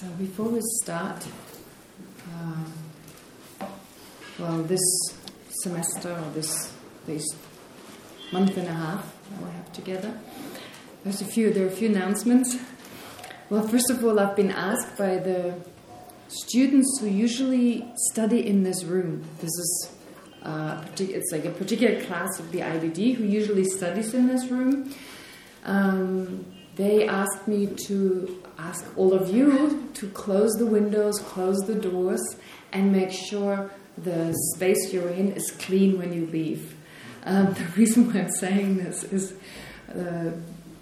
So before we start, uh, well, this semester or this this month and a half that we have together, there's a few. There are a few announcements. Well, first of all, I've been asked by the students who usually study in this room. This is uh, it's like a particular class of the IBD who usually studies in this room. Um, they asked me to ask all of you to close the windows, close the doors, and make sure the space you're in is clean when you leave. Um, the reason why I'm saying this is, uh,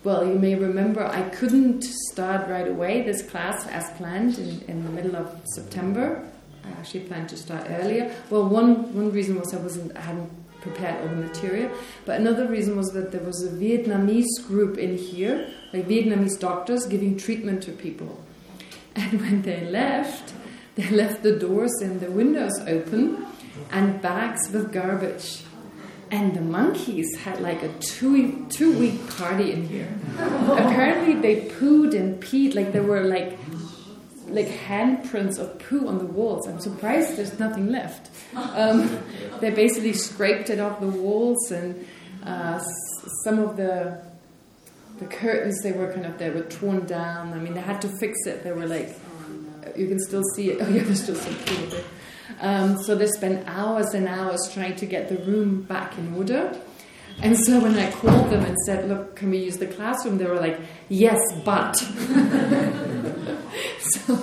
well, you may remember I couldn't start right away this class as planned in, in the middle of September. I actually planned to start earlier. Well, one one reason was I wasn't I hadn't prepared all the material, but another reason was that there was a Vietnamese group in here, like Vietnamese doctors giving treatment to people, and when they left, they left the doors and the windows open, and bags with garbage. And the monkeys had like a two two week party in here. Apparently, they pooed and peed like there were like like handprints of poo on the walls. I'm surprised there's nothing left. Um, they basically scraped it off the walls, and uh, some of the the curtains they were kind of they were torn down. I mean, they had to fix it. They were like, you can still see it. Oh yeah, there's still some poo there. Um, so they spent hours and hours trying to get the room back in order. And so when I called them and said, look, can we use the classroom? They were like, yes, but. so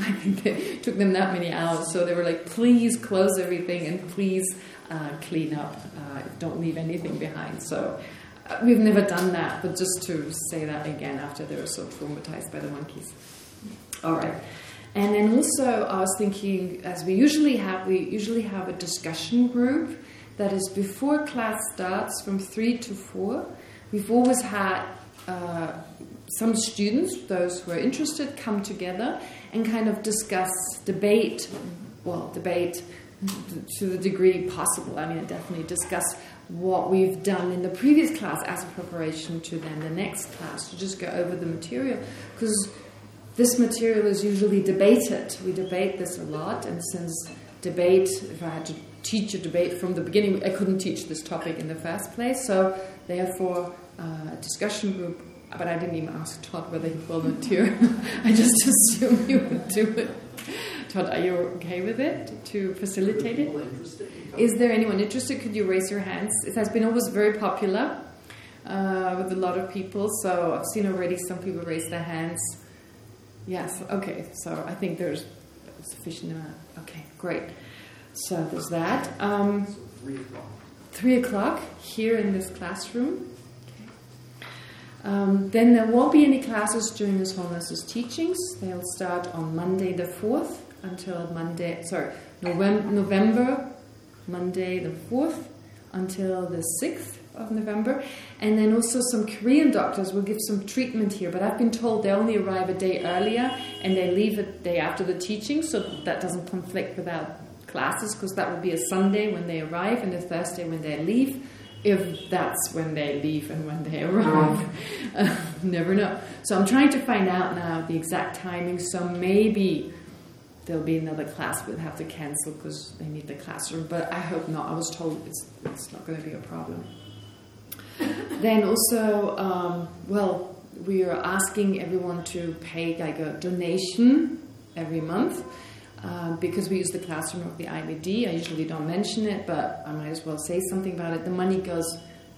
I think it took them that many hours. So they were like, please close everything and please uh, clean up. Uh, don't leave anything behind. So uh, we've never done that, but just to say that again after they were so traumatized by the monkeys. All right. And then also I was thinking, as we usually have, we usually have a discussion group that is before class starts from 3 to 4. We've always had uh, some students, those who are interested, come together and kind of discuss, debate, well, debate to the degree possible. I mean, definitely discuss what we've done in the previous class as a preparation to then the next class, to just go over the material. Because this material is usually debated. We debate this a lot, and since debate, if I had to teach a debate from the beginning, I couldn't teach this topic in the first place, so therefore uh, a discussion group but I didn't even ask Todd whether he would volunteer. I just assumed he would do it. Todd, are you okay with it to facilitate it? Is there anyone interested? Could you raise your hands? It has been always very popular uh, with a lot of people. So I've seen already some people raise their hands. Yes, okay. So I think there's sufficient amount. Okay, great. So there's that. Um, three o'clock here in this classroom. Um, then there won't be any classes during His Holiness's teachings. They'll start on Monday the 4th until Monday, sorry, November, November Monday the 4th until the 6th of November. And then also some Korean doctors will give some treatment here. But I've been told they only arrive a day earlier and they leave a day after the teaching, so that doesn't conflict with our classes because that will be a Sunday when they arrive and a Thursday when they leave if that's when they leave and when they arrive. Uh, never know. So I'm trying to find out now the exact timing. So maybe there'll be another class we'll have to cancel because they need the classroom. But I hope not. I was told it's, it's not going to be a problem. then also, um, well, we are asking everyone to pay like a donation every month. Um, because we use the classroom of the IBD, I usually don't mention it, but I might as well say something about it. The money goes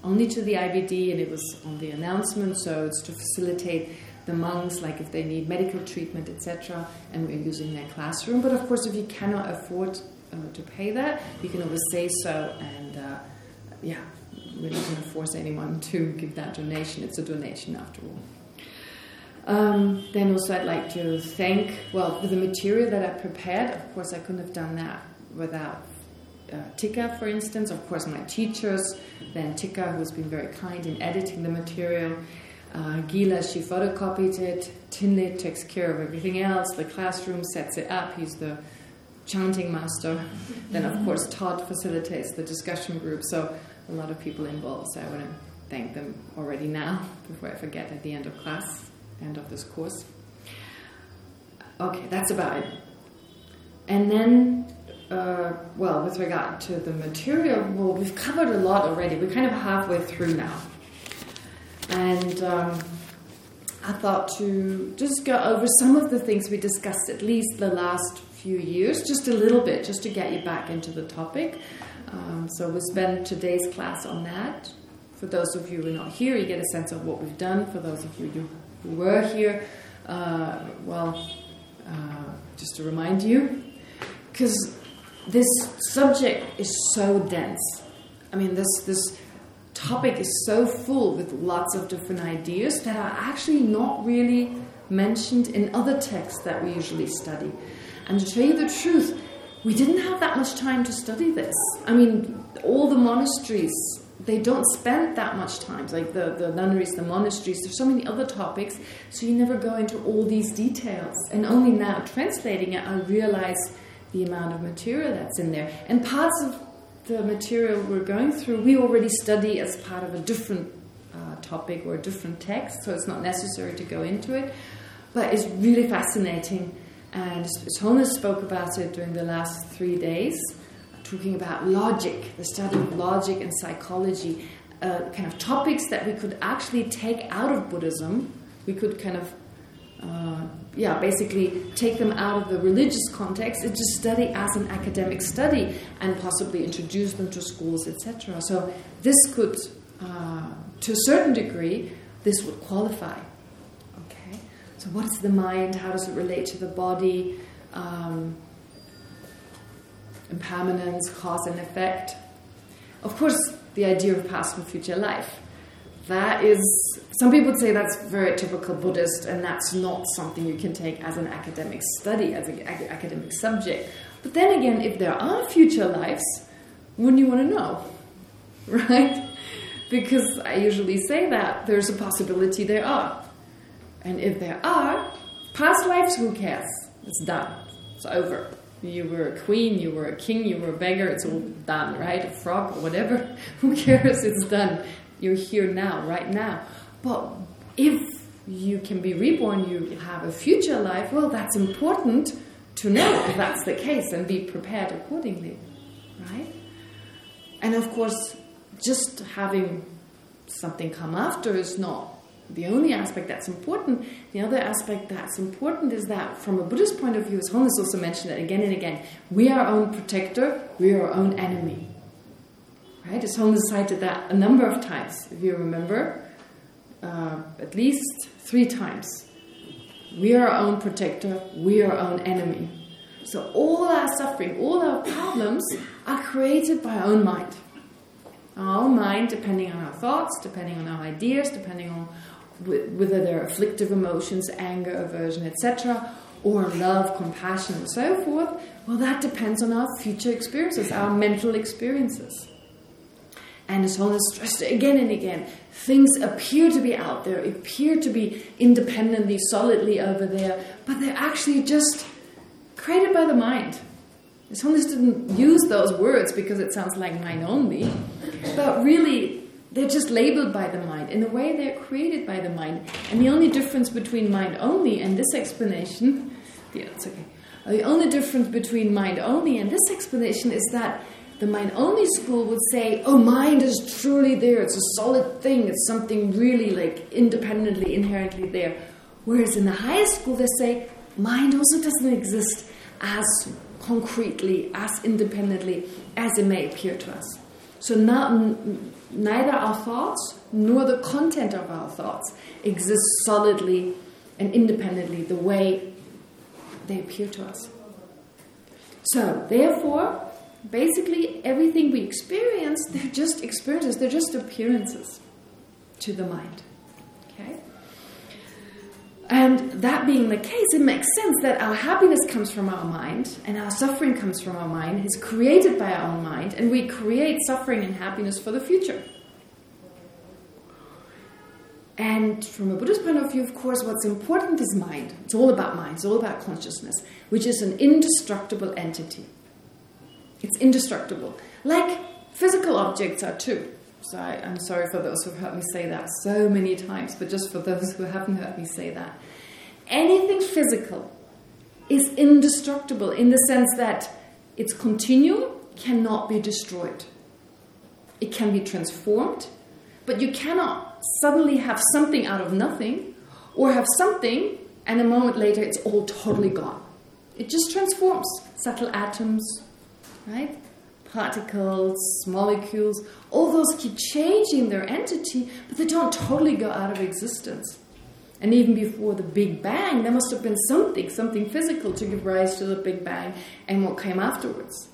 only to the IBD, and it was on the announcement, so it's to facilitate the monks, like if they need medical treatment, etc., and we're using their classroom. But of course, if you cannot afford uh, to pay that, you can always say so, and uh, yeah, we're not going to force anyone to give that donation. It's a donation after all. Um, then also I'd like to thank, well, for the material that I prepared. Of course, I couldn't have done that without uh, Tika, for instance. Of course, my teachers. Then Tika, who's been very kind in editing the material. Uh, Gila, she photocopied it. Tinley takes care of everything else. The classroom sets it up. He's the chanting master. then, of course, Todd facilitates the discussion group. So a lot of people involved. So I want to thank them already now before I forget at the end of class end of this course. Okay, that's about it. And then, uh, well, with regard to the material, well, we've covered a lot already. We're kind of halfway through now. And um, I thought to just go over some of the things we discussed at least the last few years, just a little bit, just to get you back into the topic. Um, so we'll spend today's class on that. For those of you who are not here, you get a sense of what we've done. For those of you who were here, uh, well, uh, just to remind you, because this subject is so dense. I mean, this this topic is so full with lots of different ideas that are actually not really mentioned in other texts that we usually study. And to tell you the truth, we didn't have that much time to study this. I mean, all the monasteries, they don't spend that much time. Like the, the nunneries, the monasteries, there's so many other topics, so you never go into all these details. And only now, translating it, I realize the amount of material that's in there. And parts of the material we're going through, we already study as part of a different uh, topic or a different text, so it's not necessary to go into it. But it's really fascinating and His spoke about it during the last three days, talking about logic, the study of logic and psychology, uh, kind of topics that we could actually take out of Buddhism. We could kind of, uh, yeah, basically take them out of the religious context and just study as an academic study and possibly introduce them to schools, etc. So this could, uh, to a certain degree, this would qualify Okay, so what is the mind? How does it relate to the body? Um, impermanence, cause and effect. Of course, the idea of past and future life. That is, some people would say that's very typical Buddhist and that's not something you can take as an academic study, as an academic subject. But then again, if there are future lives, wouldn't you want to know? Right? Because I usually say that there's a possibility there are. And if there are, past lives, who cares? It's done. It's over. You were a queen, you were a king, you were a beggar, it's all done, right? A frog or whatever. Who cares? It's done. You're here now, right now. But if you can be reborn, you have a future life, well, that's important to know if that's the case and be prepared accordingly, right? And of course, just having something come after is not the only aspect that's important. The other aspect that's important is that from a Buddhist point of view, as Holiness also mentioned it again and again, we are our own protector, we are our own enemy. Right? As Holiness cited that a number of times, if you remember, uh, at least three times. We are our own protector, we are our own enemy. So all our suffering, all our problems are created by our own mind. Our own mind, depending on our thoughts, depending on our ideas, depending on whether they're afflictive emotions, anger, aversion, etc., or love, compassion, and so forth, well, that depends on our future experiences, our mental experiences. And as Holiness stressed again and again, things appear to be out there, appear to be independently, solidly over there, but they're actually just created by the mind. His Holiness didn't use those words because it sounds like mind only, but really they're just labeled by the mind. In a way, they're created by the mind. And the only difference between mind only and this explanation, yeah, it's okay. The only difference between mind only and this explanation is that the mind only school would say, oh, mind is truly there. It's a solid thing. It's something really like independently, inherently there. Whereas in the highest school, they say, mind also doesn't exist as concretely, as independently as it may appear to us. So not, neither our thoughts nor the content of our thoughts exist solidly and independently the way they appear to us. So, therefore, basically everything we experience, they're just experiences, they're just appearances to the mind. Okay? And that being the case, it makes sense that our happiness comes from our mind and our suffering comes from our mind, is created by our own mind, and we create suffering and happiness for the future. And from a Buddhist point of view, of course, what's important is mind. It's all about mind, it's all about consciousness, which is an indestructible entity. It's indestructible. Like physical objects are too. So I, am sorry for those who've heard me say that so many times, but just for those who haven't heard me say that. Anything physical is indestructible in the sense that its continuum cannot be destroyed. It can be transformed, but you cannot suddenly have something out of nothing or have something and a moment later it's all totally gone. It just transforms. Subtle atoms, right? Particles, molecules, all those keep changing their entity, but they don't totally go out of existence. And even before the Big Bang, there must have been something, something physical to give rise to the Big Bang and what came afterwards.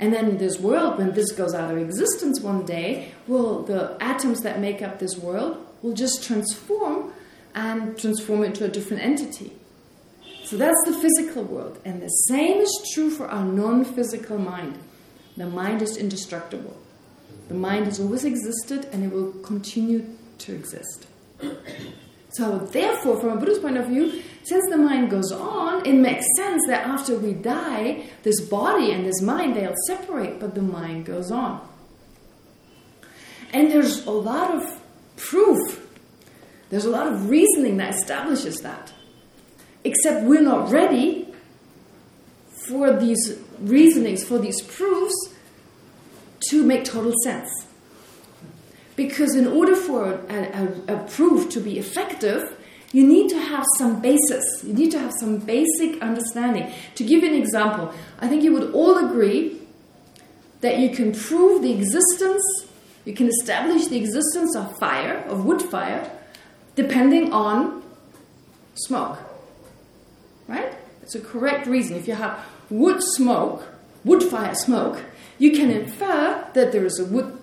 And then this world, when this goes out of existence one day, well, the atoms that make up this world will just transform and transform into a different entity. So that's the physical world. And the same is true for our non-physical mind. The mind is indestructible. The mind has always existed and it will continue to exist. So therefore, from a Buddhist point of view, since the mind goes on, it makes sense that after we die, this body and this mind, they'll separate, but the mind goes on. And there's a lot of proof, there's a lot of reasoning that establishes that. Except we're not ready for these reasonings, for these proofs, to make total sense. Because in order for a, a, a, proof to be effective, you need to have some basis. You need to have some basic understanding. To give an example, I think you would all agree that you can prove the existence, you can establish the existence of fire, of wood fire, depending on smoke. Right? It's a correct reason. If you have wood smoke, wood fire smoke, you can infer that there is a wood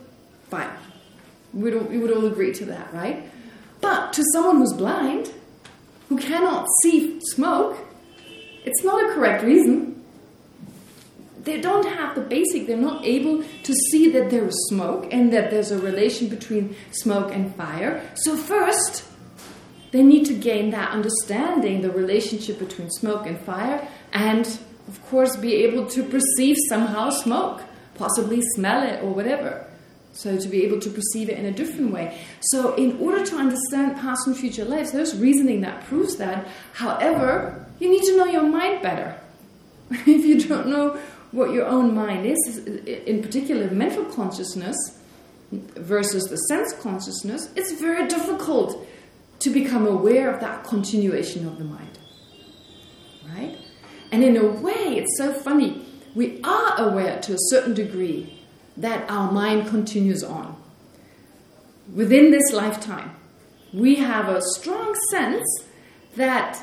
fire. We would, we would all agree to that, right? But to someone who's blind, who cannot see smoke, it's not a correct reason. They don't have the basic, they're not able to see that there is smoke and that there's a relation between smoke and fire. So first, they need to gain that understanding, the relationship between smoke and fire, and of course be able to perceive somehow smoke, possibly smell it or whatever. So to be able to perceive it in a different way. So in order to understand past and future lives, there's reasoning that proves that. However, you need to know your mind better. if you don't know what your own mind is, in particular mental consciousness versus the sense consciousness, it's very difficult to become aware of that continuation of the mind. And in a way, it's so funny. We are aware to a certain degree that our mind continues on. Within this lifetime, we have a strong sense that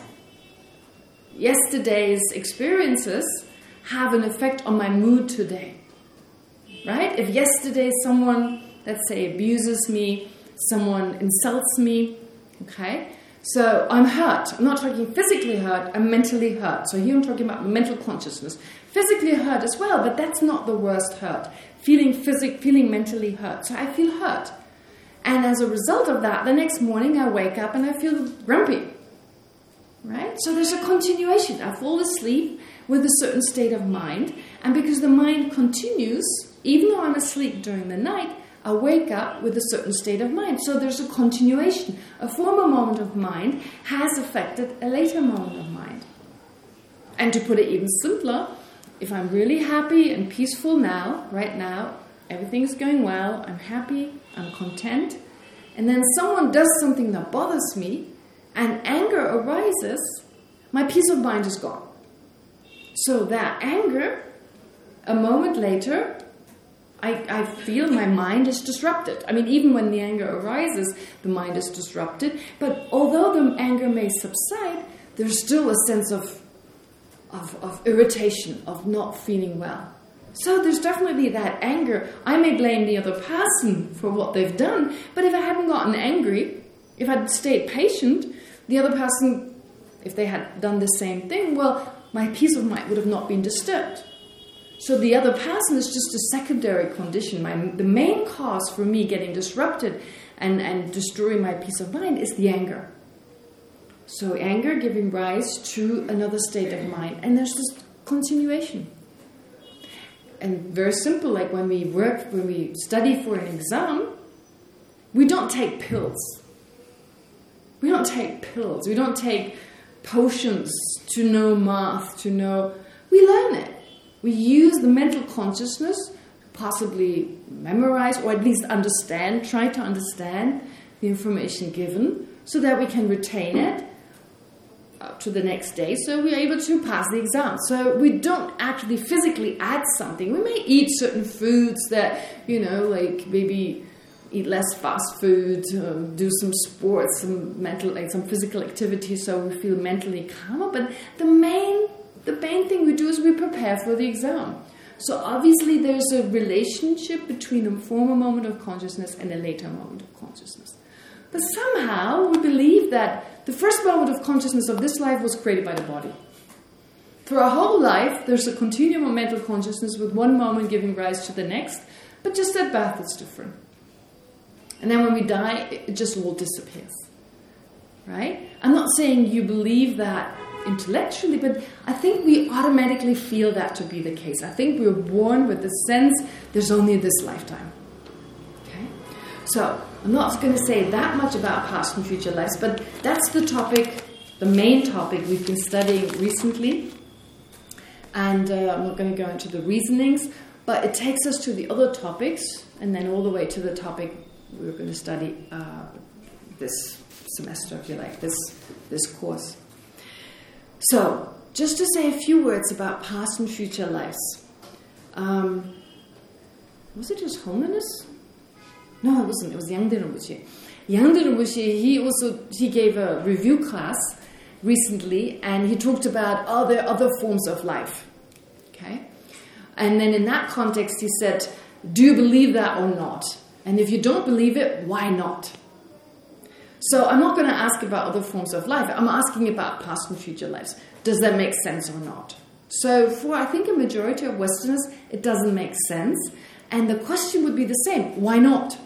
yesterday's experiences have an effect on my mood today. Right? If yesterday someone, let's say, abuses me, someone insults me, okay? So I'm hurt. I'm not talking physically hurt, I'm mentally hurt. So here I'm talking about mental consciousness. Physically hurt as well, but that's not the worst hurt feeling physic, feeling mentally hurt. So I feel hurt. And as a result of that, the next morning I wake up and I feel grumpy. Right? So there's a continuation. I fall asleep with a certain state of mind. And because the mind continues, even though I'm asleep during the night, I wake up with a certain state of mind. So there's a continuation. A former moment of mind has affected a later moment of mind. And to put it even simpler, if I'm really happy and peaceful now, right now, everything's going well, I'm happy, I'm content, and then someone does something that bothers me, and anger arises, my peace of mind is gone. So that anger, a moment later, I, I feel my mind is disrupted. I mean, even when the anger arises, the mind is disrupted. But although the anger may subside, there's still a sense of of, of irritation, of not feeling well. So there's definitely that anger. I may blame the other person for what they've done, but if I hadn't gotten angry, if I'd stayed patient, the other person, if they had done the same thing, well, my peace of mind would have not been disturbed. So the other person is just a secondary condition. My, the main cause for me getting disrupted and, and destroying my peace of mind is the anger. So anger giving rise to another state of mind. And there's this continuation. And very simple, like when we work, when we study for an exam, we don't take pills. We don't take pills. We don't take potions, to know math, to know... We learn it. We use the mental consciousness to possibly memorize or at least understand, try to understand the information given so that we can retain it up to the next day so we're able to pass the exam. So we don't actually physically add something. We may eat certain foods that, you know, like maybe eat less fast food, um, do some sports, some mental, like some physical activity so we feel mentally calmer. But the main, the main thing we do is we prepare for the exam. So obviously there's a relationship between a former moment of consciousness and a later moment of consciousness. But somehow we believe that the first moment of consciousness of this life was created by the body. For our whole life, there's a continuum of mental consciousness with one moment giving rise to the next, but just at birth it's different. And then when we die, it just all disappears. Right? I'm not saying you believe that intellectually, but I think we automatically feel that to be the case. I think we're born with the sense there's only this lifetime. Okay? So, I'm not going to say that much about past and future lives, but that's the topic, the main topic we've been studying recently. And uh, I'm not going to go into the reasonings, but it takes us to the other topics, and then all the way to the topic we're going to study uh, this semester, if you like, this, this course. So, just to say a few words about past and future lives. Um, was it just holiness? No, it wasn't. It was Yang Rinpoche. Yang Rinpoche, he also he gave a review class recently, and he talked about other other forms of life. Okay, and then in that context, he said, "Do you believe that or not? And if you don't believe it, why not?" So I'm not going to ask about other forms of life. I'm asking about past and future lives. Does that make sense or not? So for, I think, a majority of Westerners, it doesn't make sense. And the question would be the same. Why not?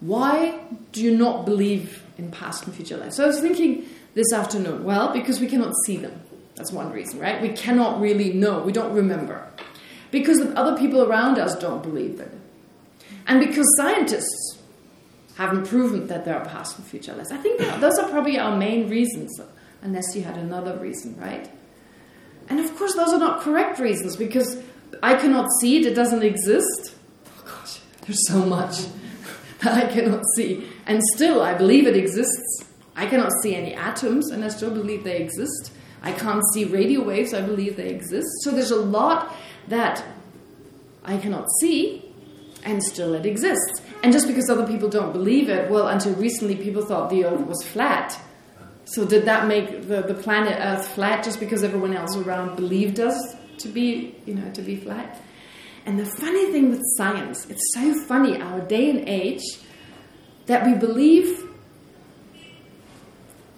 Why do you not believe in past and future lives? So I was thinking this afternoon, well, because we cannot see them. That's one reason, right? We cannot really know. We don't remember. Because the other people around us don't believe it. And because scientists haven't proven that there are past and future. I think those are probably our main reasons, unless you had another reason, right? And of course, those are not correct reasons, because I cannot see it, it doesn't exist. Oh gosh, there's so much that I cannot see. And still, I believe it exists. I cannot see any atoms, and I still believe they exist. I can't see radio waves, I believe they exist. So there's a lot that I cannot see, and still it exists. And just because other people don't believe it, well, until recently people thought the Earth was flat. So did that make the, the planet Earth flat just because everyone else around believed us to be, you know, to be flat? And the funny thing with science, it's so funny, our day and age, that we believe,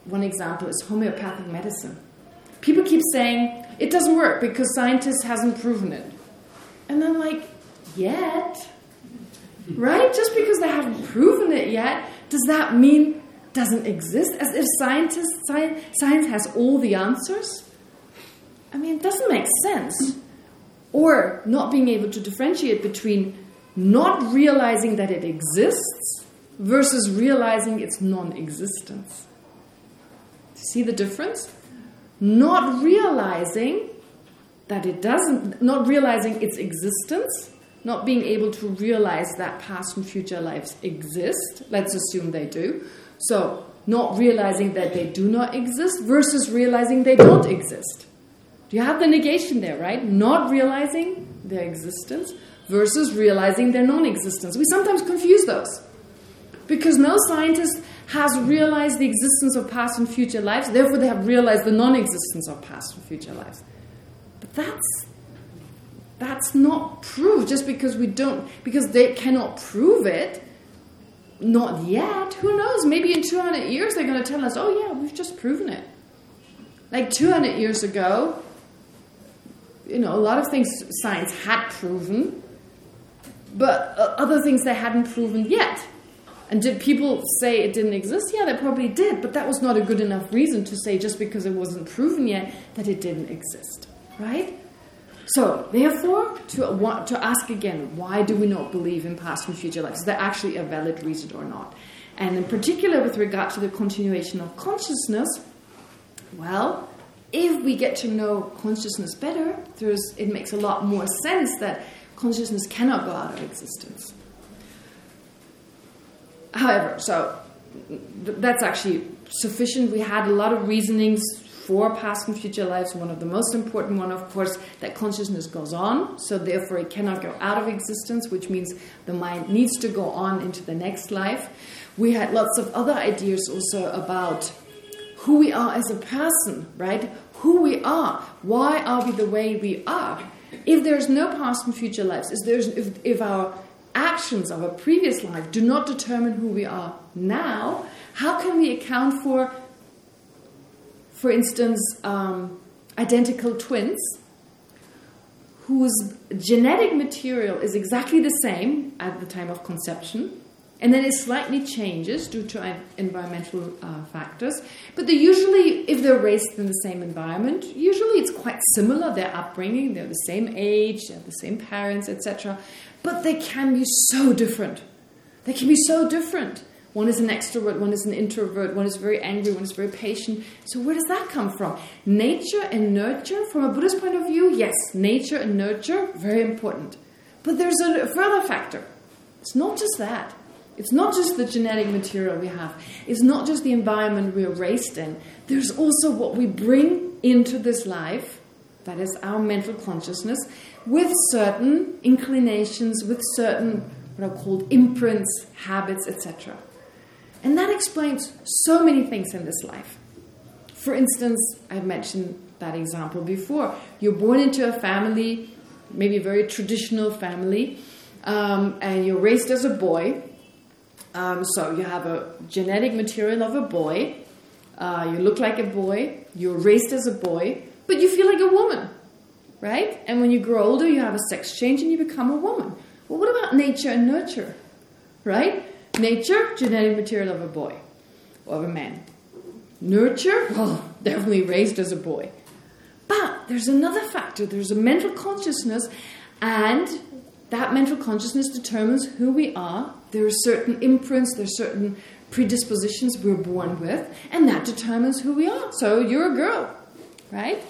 one example is homeopathic medicine. People keep saying, it doesn't work because scientists hasn't proven it. And I'm like, yet? Right? Just because they haven't proven it yet, does that mean doesn't exist? As if scientists, science, science has all the answers? I mean, it doesn't make sense. Or not being able to differentiate between not realizing that it exists versus realizing its non-existence. See the difference? Not realizing that it doesn't, not realizing its existence not being able to realize that past and future lives exist. Let's assume they do. So, not realizing that they do not exist versus realizing they don't exist. Do you have the negation there, right? Not realizing their existence versus realizing their non-existence. We sometimes confuse those. Because no scientist has realized the existence of past and future lives, therefore they have realized the non-existence of past and future lives. But that's that's not proved just because we don't, because they cannot prove it. Not yet. Who knows? Maybe in 200 years they're going to tell us, oh yeah, we've just proven it. Like 200 years ago, you know, a lot of things science had proven, but uh, other things they hadn't proven yet. And did people say it didn't exist? Yeah, they probably did, but that was not a good enough reason to say just because it wasn't proven yet that it didn't exist, right? So, therefore, to to ask again, why do we not believe in past and future lives? Is there actually a valid reason or not? And in particular, with regard to the continuation of consciousness, Well, if we get to know consciousness better, it makes a lot more sense that consciousness cannot go out of existence. However, so that's actually sufficient. We had a lot of reasonings for past and future lives. One of the most important one, of course, that consciousness goes on, so therefore it cannot go out of existence, which means the mind needs to go on into the next life. We had lots of other ideas also about who we are as a person, right? Who we are. Why are we the way we are? If there's no past and future lives, there's, if, if our actions of a previous life do not determine who we are now, how can we account for, for instance, um, identical twins whose genetic material is exactly the same at the time of conception, and then it slightly changes due to environmental uh, factors. But they usually, if they're raised in the same environment, usually it's quite similar, their upbringing, they're the same age, they have the same parents, etc. But they can be so different. They can be so different. One is an extrovert, one is an introvert, one is very angry, one is very patient. So where does that come from? Nature and nurture, from a Buddhist point of view, yes, nature and nurture, very important. But there's a further factor. It's not just that. It's not just the genetic material we have. It's not just the environment we're raised in. There's also what we bring into this life, that is our mental consciousness, with certain inclinations, with certain what are called imprints, habits, etc. And that explains so many things in this life. For instance, I've mentioned that example before. You're born into a family, maybe a very traditional family, um, and you're raised as a boy, um, so you have a genetic material of a boy. Uh, you look like a boy. You're raised as a boy, but you feel like a woman, right? And when you grow older, you have a sex change and you become a woman. Well, what about nature and nurture, right? Nature, genetic material of a boy or of a man. Nurture, well, definitely raised as a boy. But there's another factor. There's a mental consciousness, and that mental consciousness determines who we are there are certain imprints, there are certain predispositions we're born with, and that determines who we are. So you're a girl, right?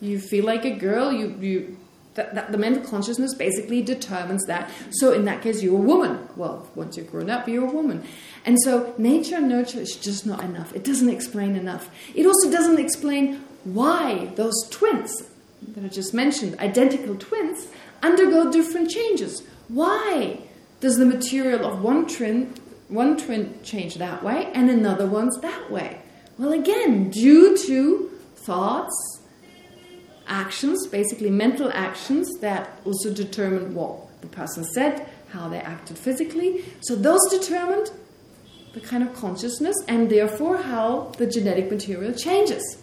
You feel like a girl, you, you that, that, the mental consciousness basically determines that. So in that case, you're a woman. Well, once you're grown up, you're a woman. And so nature and nurture is just not enough. It doesn't explain enough. It also doesn't explain why those twins that I just mentioned, identical twins, undergo different changes. Why? does the material of one twin, one twin change that way and another one's that way? Well, again, due to thoughts, actions, basically mental actions that also determine what the person said, how they acted physically. So those determined the kind of consciousness and therefore how the genetic material changes.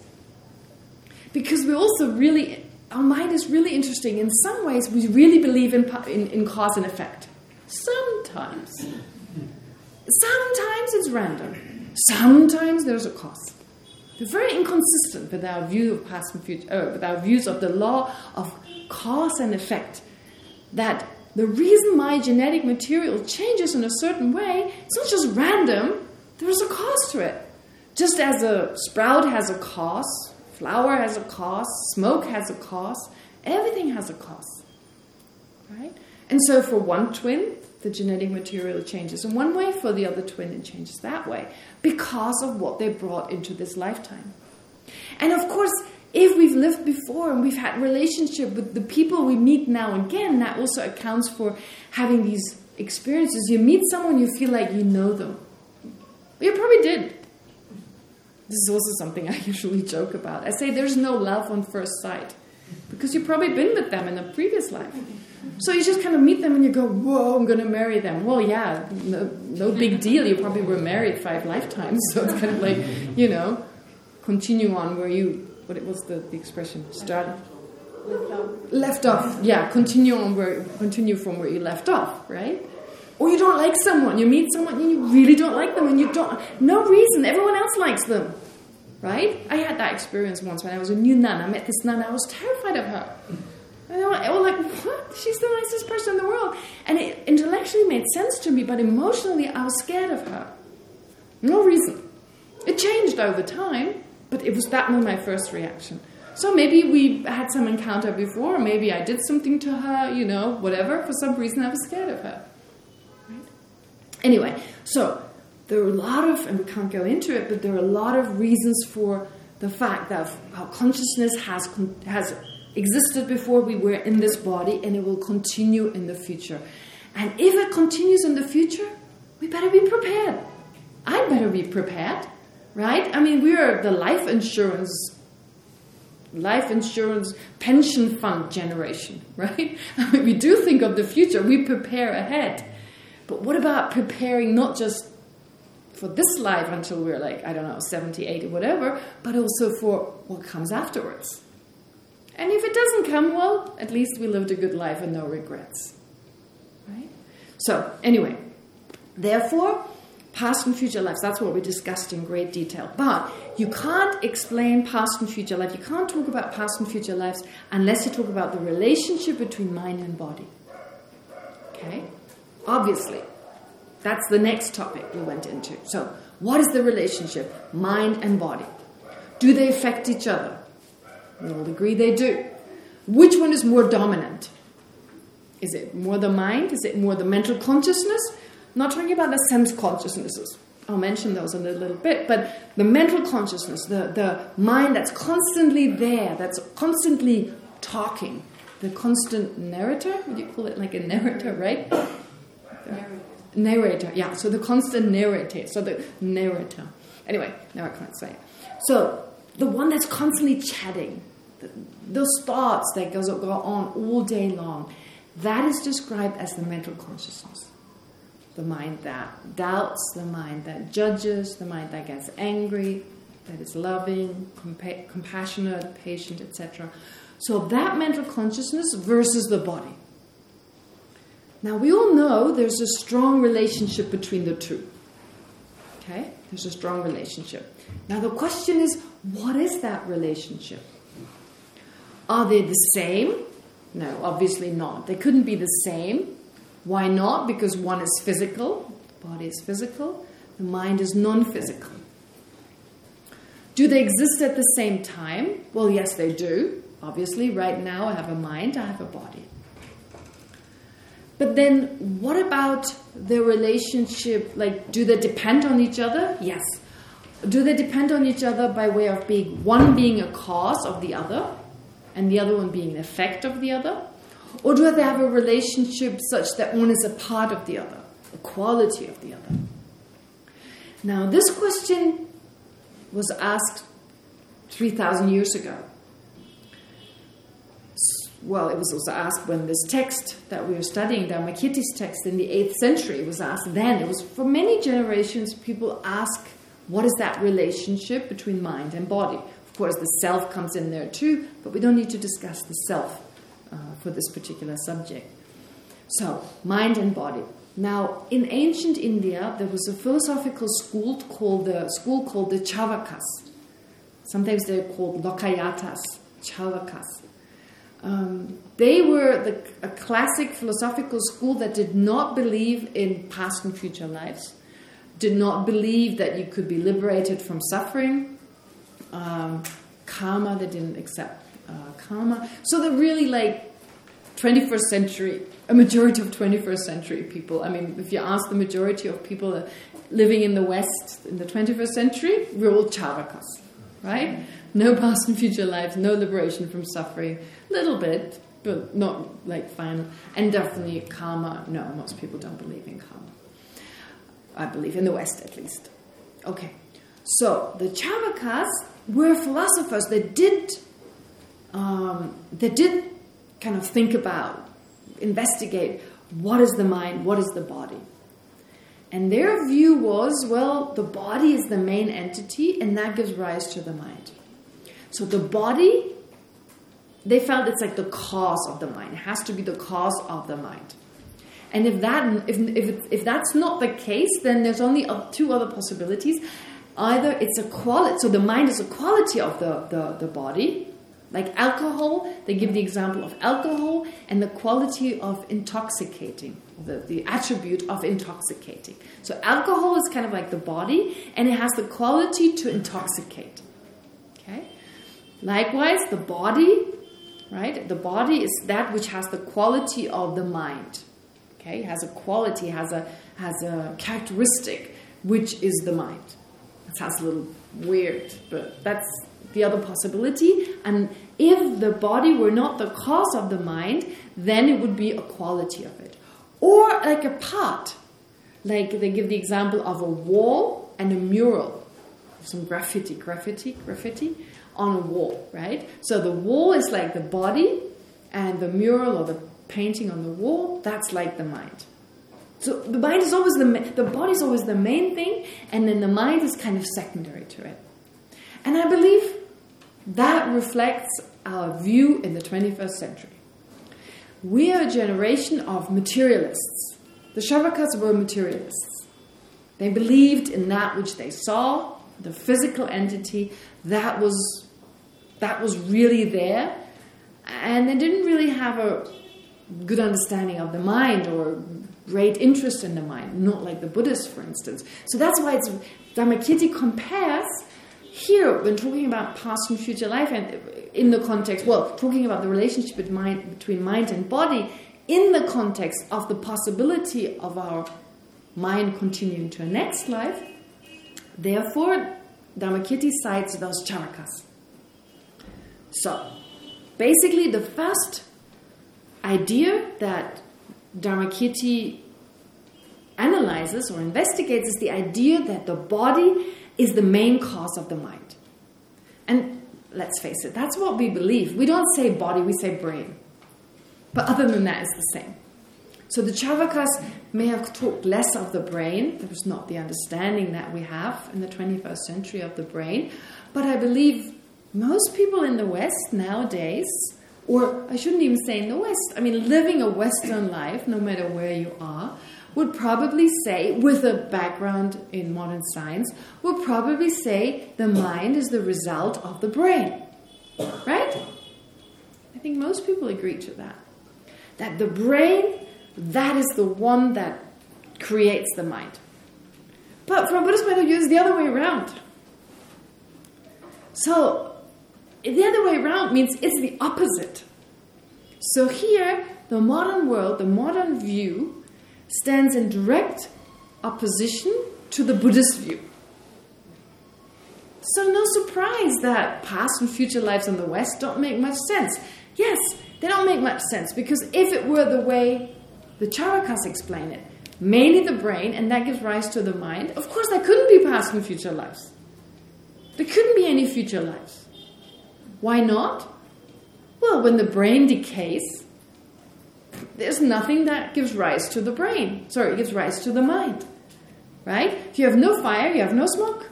Because we also really, our mind is really interesting. In some ways, we really believe in, in, in cause and effect. Sometimes. Sometimes it's random. Sometimes there's a cause. They're very inconsistent with our view of past and future, uh, with our views of the law of cause and effect. That the reason my genetic material changes in a certain way, it's not just random, there's a cause to it. Just as a sprout has a cause, flower has a cause, smoke has a cause, everything has a cause. Right? And so for one twin, the genetic material changes in one way, for the other twin it changes that way, because of what they brought into this lifetime. And of course, if we've lived before and we've had relationship with the people we meet now again, that also accounts for having these experiences. You meet someone, you feel like you know them. You probably did. This is also something I usually joke about. I say there's no love on first sight. Because you've probably been with them in a previous life. So you just kind of meet them and you go, whoa, I'm going to marry them. Well, yeah, no, no big deal. You probably were married five lifetimes. So it's kind of like, you know, continue on where you, what was the, the expression? Start. Left off. Left off. Yeah, continue on where, continue from where you left off, right? Or you don't like someone. You meet someone and you really don't like them and you don't, no reason. Everyone else likes them. Right? I had that experience once when I was a new nun. I met this nun. I was terrified of her. And I was like, what? She's the nicest person in the world. And it intellectually made sense to me, but emotionally I was scared of her. No reason. It changed over time, but it was that was my first reaction. So maybe we had some encounter before, maybe I did something to her, you know, whatever. For some reason, I was scared of her. Right? Anyway, so there are a lot of, and we can't go into it, but there are a lot of reasons for the fact that our consciousness has has existed before we were in this body, and it will continue in the future. And if it continues in the future, we better be prepared. I better be prepared, right? I mean, we are the life insurance life insurance pension fund generation, right? I mean, we do think of the future, we prepare ahead. But what about preparing not just for this life until we're like, I don't know, 70, 80, whatever, but also for what comes afterwards? And if it doesn't come, well, at least we lived a good life and no regrets. Right? So, anyway, therefore, past and future lives, that's what we discussed in great detail. But you can't explain past and future life. You can't talk about past and future lives unless you talk about the relationship between mind and body. Okay? Obviously. That's the next topic we went into. So, what is the relationship, mind and body? Do they affect each other? We all agree they do. Which one is more dominant? Is it more the mind? Is it more the mental consciousness? I'm not talking about the sense consciousnesses. I'll mention those in a little bit, but the mental consciousness, the, the mind that's constantly there, that's constantly talking, the constant narrator, would you call it like a narrator, right? Narrator. narrator, yeah, so the constant narrator, so the narrator. Anyway, now I can't say it. So, the one that's constantly chatting, those thoughts that goes go on all day long, that is described as the mental consciousness the mind that doubts, the mind that judges, the mind that gets angry, that is loving, compa compassionate, patient, etc. So that mental consciousness versus the body. Now we all know there's a strong relationship between the two. Okay? There's a strong relationship. Now the question is, what is that relationship? Are they the same? No, obviously not. They couldn't be the same why not? Because one is physical, the body is physical, the mind is non-physical. Do they exist at the same time? Well, yes, they do. Obviously, right now I have a mind, I have a body. But then what about their relationship? Like, do they depend on each other? Yes. Do they depend on each other by way of being one being a cause of the other and the other one being an effect of the other? Or do they have a relationship such that one is a part of the other, a quality of the other? Now, this question was asked 3,000 years ago. Well, it was also asked when this text that we were studying, Dharmakirti's text in the 8th century, was asked then. It was for many generations, people ask, what is that relationship between mind and body? Of course, the self comes in there too, but we don't need to discuss the self uh, for this particular subject. So, mind and body. Now, in ancient India, there was a philosophical school called the school called the Charvakas. Sometimes they're called Lokayatas, Charvakas. Um, they were the, a classic philosophical school that did not believe in past and future lives, did not believe that you could be liberated from suffering. Um, karma, they didn't accept uh, karma. So they're really like 21st century, a majority of 21st century people. I mean, if you ask the majority of people living in the West in the 21st century, we're all Charvakas, right? No past and future lives, no liberation from suffering. Little bit, but not like final. And definitely karma, no, most people don't believe in karma. I believe, in the West at least. Okay, so the Charvakas were philosophers that did um, that did kind of think about, investigate what is the mind, what is the body. And their view was, well, the body is the main entity and that gives rise to the mind. So the body, they felt it's like the cause of the mind. It has to be the cause of the mind. And if that if if, if that's not the case, then there's only two other possibilities. Either it's a quality, so the mind is a quality of the, the, the body, like alcohol, they give the example of alcohol and the quality of intoxicating, the, the attribute of intoxicating. So alcohol is kind of like the body and it has the quality to intoxicate. Okay? Likewise, the body, right? The body is that which has the quality of the mind. Okay? Has a quality, has a has a characteristic, which is the mind. It sounds a little weird, but that's the other possibility. And if the body were not the cause of the mind, then it would be a quality of it. Or like a part. Like they give the example of a wall and a mural. Some graffiti, graffiti, graffiti on a wall, right? So the wall is like the body and the mural or the painting on the wall, that's like the mind. So the mind is always the the body is always the main thing, and then the mind is kind of secondary to it. And I believe that reflects our view in the 21st century. We are a generation of materialists. The Charvakas were materialists. They believed in that which they saw, the physical entity, that was, that was really there. And they didn't really have a good understanding of the mind or great interest in the mind, not like the Buddhists, for instance. So that's why it's Dharmakirti compares here when talking about past and future life and in the context, well, talking about the relationship between mind, between mind and body in the context of the possibility of our mind continuing to a next life, therefore, Dharmakirti cites those Charvakas. So, basically the first idea that Dharmakirti analyzes or investigates is the idea that the body is the main cause of the mind. And let's face it, that's what we believe. We don't say body, we say brain. But other than that, it's the same. So the Charvakas may have talked less of the brain. That was not the understanding that we have in the 21st century of the brain. But I believe most people in the West nowadays, or I shouldn't even say in the West, I mean living a Western life, no matter where you are, would probably say, with a background in modern science, would probably say the mind is the result of the brain. Right? I think most people agree to that. That the brain, that is the one that creates the mind. But from a Buddhist point of view, it's the other way around. So, the other way around means it's the opposite. So here, the modern world, the modern view, stands in direct opposition to the Buddhist view. So no surprise that past and future lives in the West don't make much sense. Yes, they don't make much sense because if it were the way the Charvakas explain it, mainly the brain, and that gives rise to the mind, of course there couldn't be past and future lives. There couldn't be any future lives. Why not? Well, when the brain decays, there's nothing that gives rise to the brain. Sorry, it gives rise to the mind. Right? If you have no fire, you have no smoke.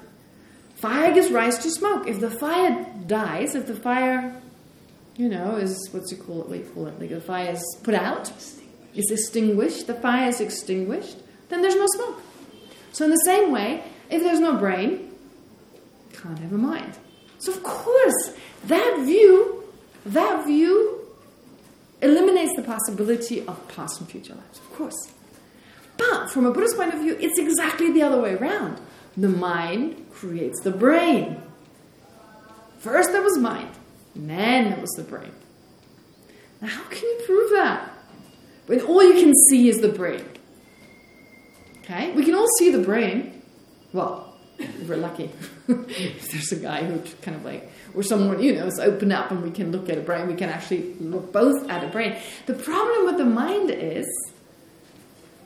Fire gives rise to smoke. If the fire dies, if the fire, you know, is, what's it called? What you call it? Like the fire is put out, is extinguished, the fire is extinguished, then there's no smoke. So in the same way, if there's no brain, can't have a mind. So of course, that view, that view eliminates the possibility of past and future lives, of course. But from a Buddhist point of view, it's exactly the other way around. The mind creates the brain. First there was mind, then there was the brain. Now how can you prove that? When all you can see is the brain. Okay? We can all see the brain. Well, we're lucky. if there's a guy who kind of like or someone, you know, is open up and we can look at a brain, we can actually look both at a brain. The problem with the mind is,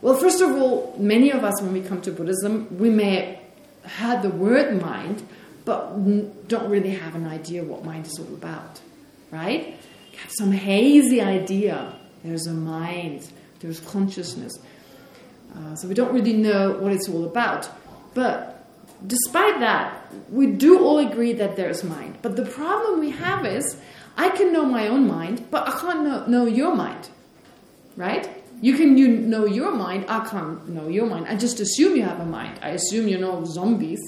well, first of all, many of us, when we come to Buddhism, we may have the word mind, but don't really have an idea what mind is all about, right? have some hazy idea. There's a mind, there's consciousness. Uh, so we don't really know what it's all about. But despite that, we do all agree that there's mind. But the problem we have is, I can know my own mind, but I can't know, know your mind. Right? You can you know your mind, I can't know your mind. I just assume you have a mind. I assume you know zombies,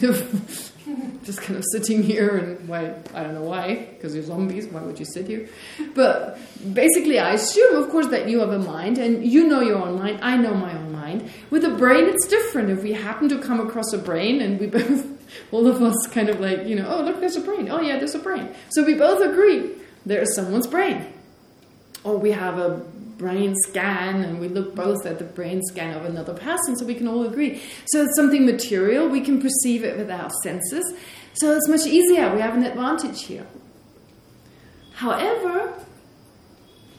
just kind of sitting here and why, I don't know why, because you're zombies, why would you sit here? But basically I assume, of course, that you have a mind and you know your own mind, I know my own mind. With a brain, it's different. If we happen to come across a brain and we both, all of us kind of like, you know, oh, look, there's a brain. Oh, yeah, there's a brain. So we both agree there is someone's brain. Or we have a brain scan and we look both at the brain scan of another person so we can all agree. So it's something material, we can perceive it with our senses. So it's much easier, we have an advantage here. However,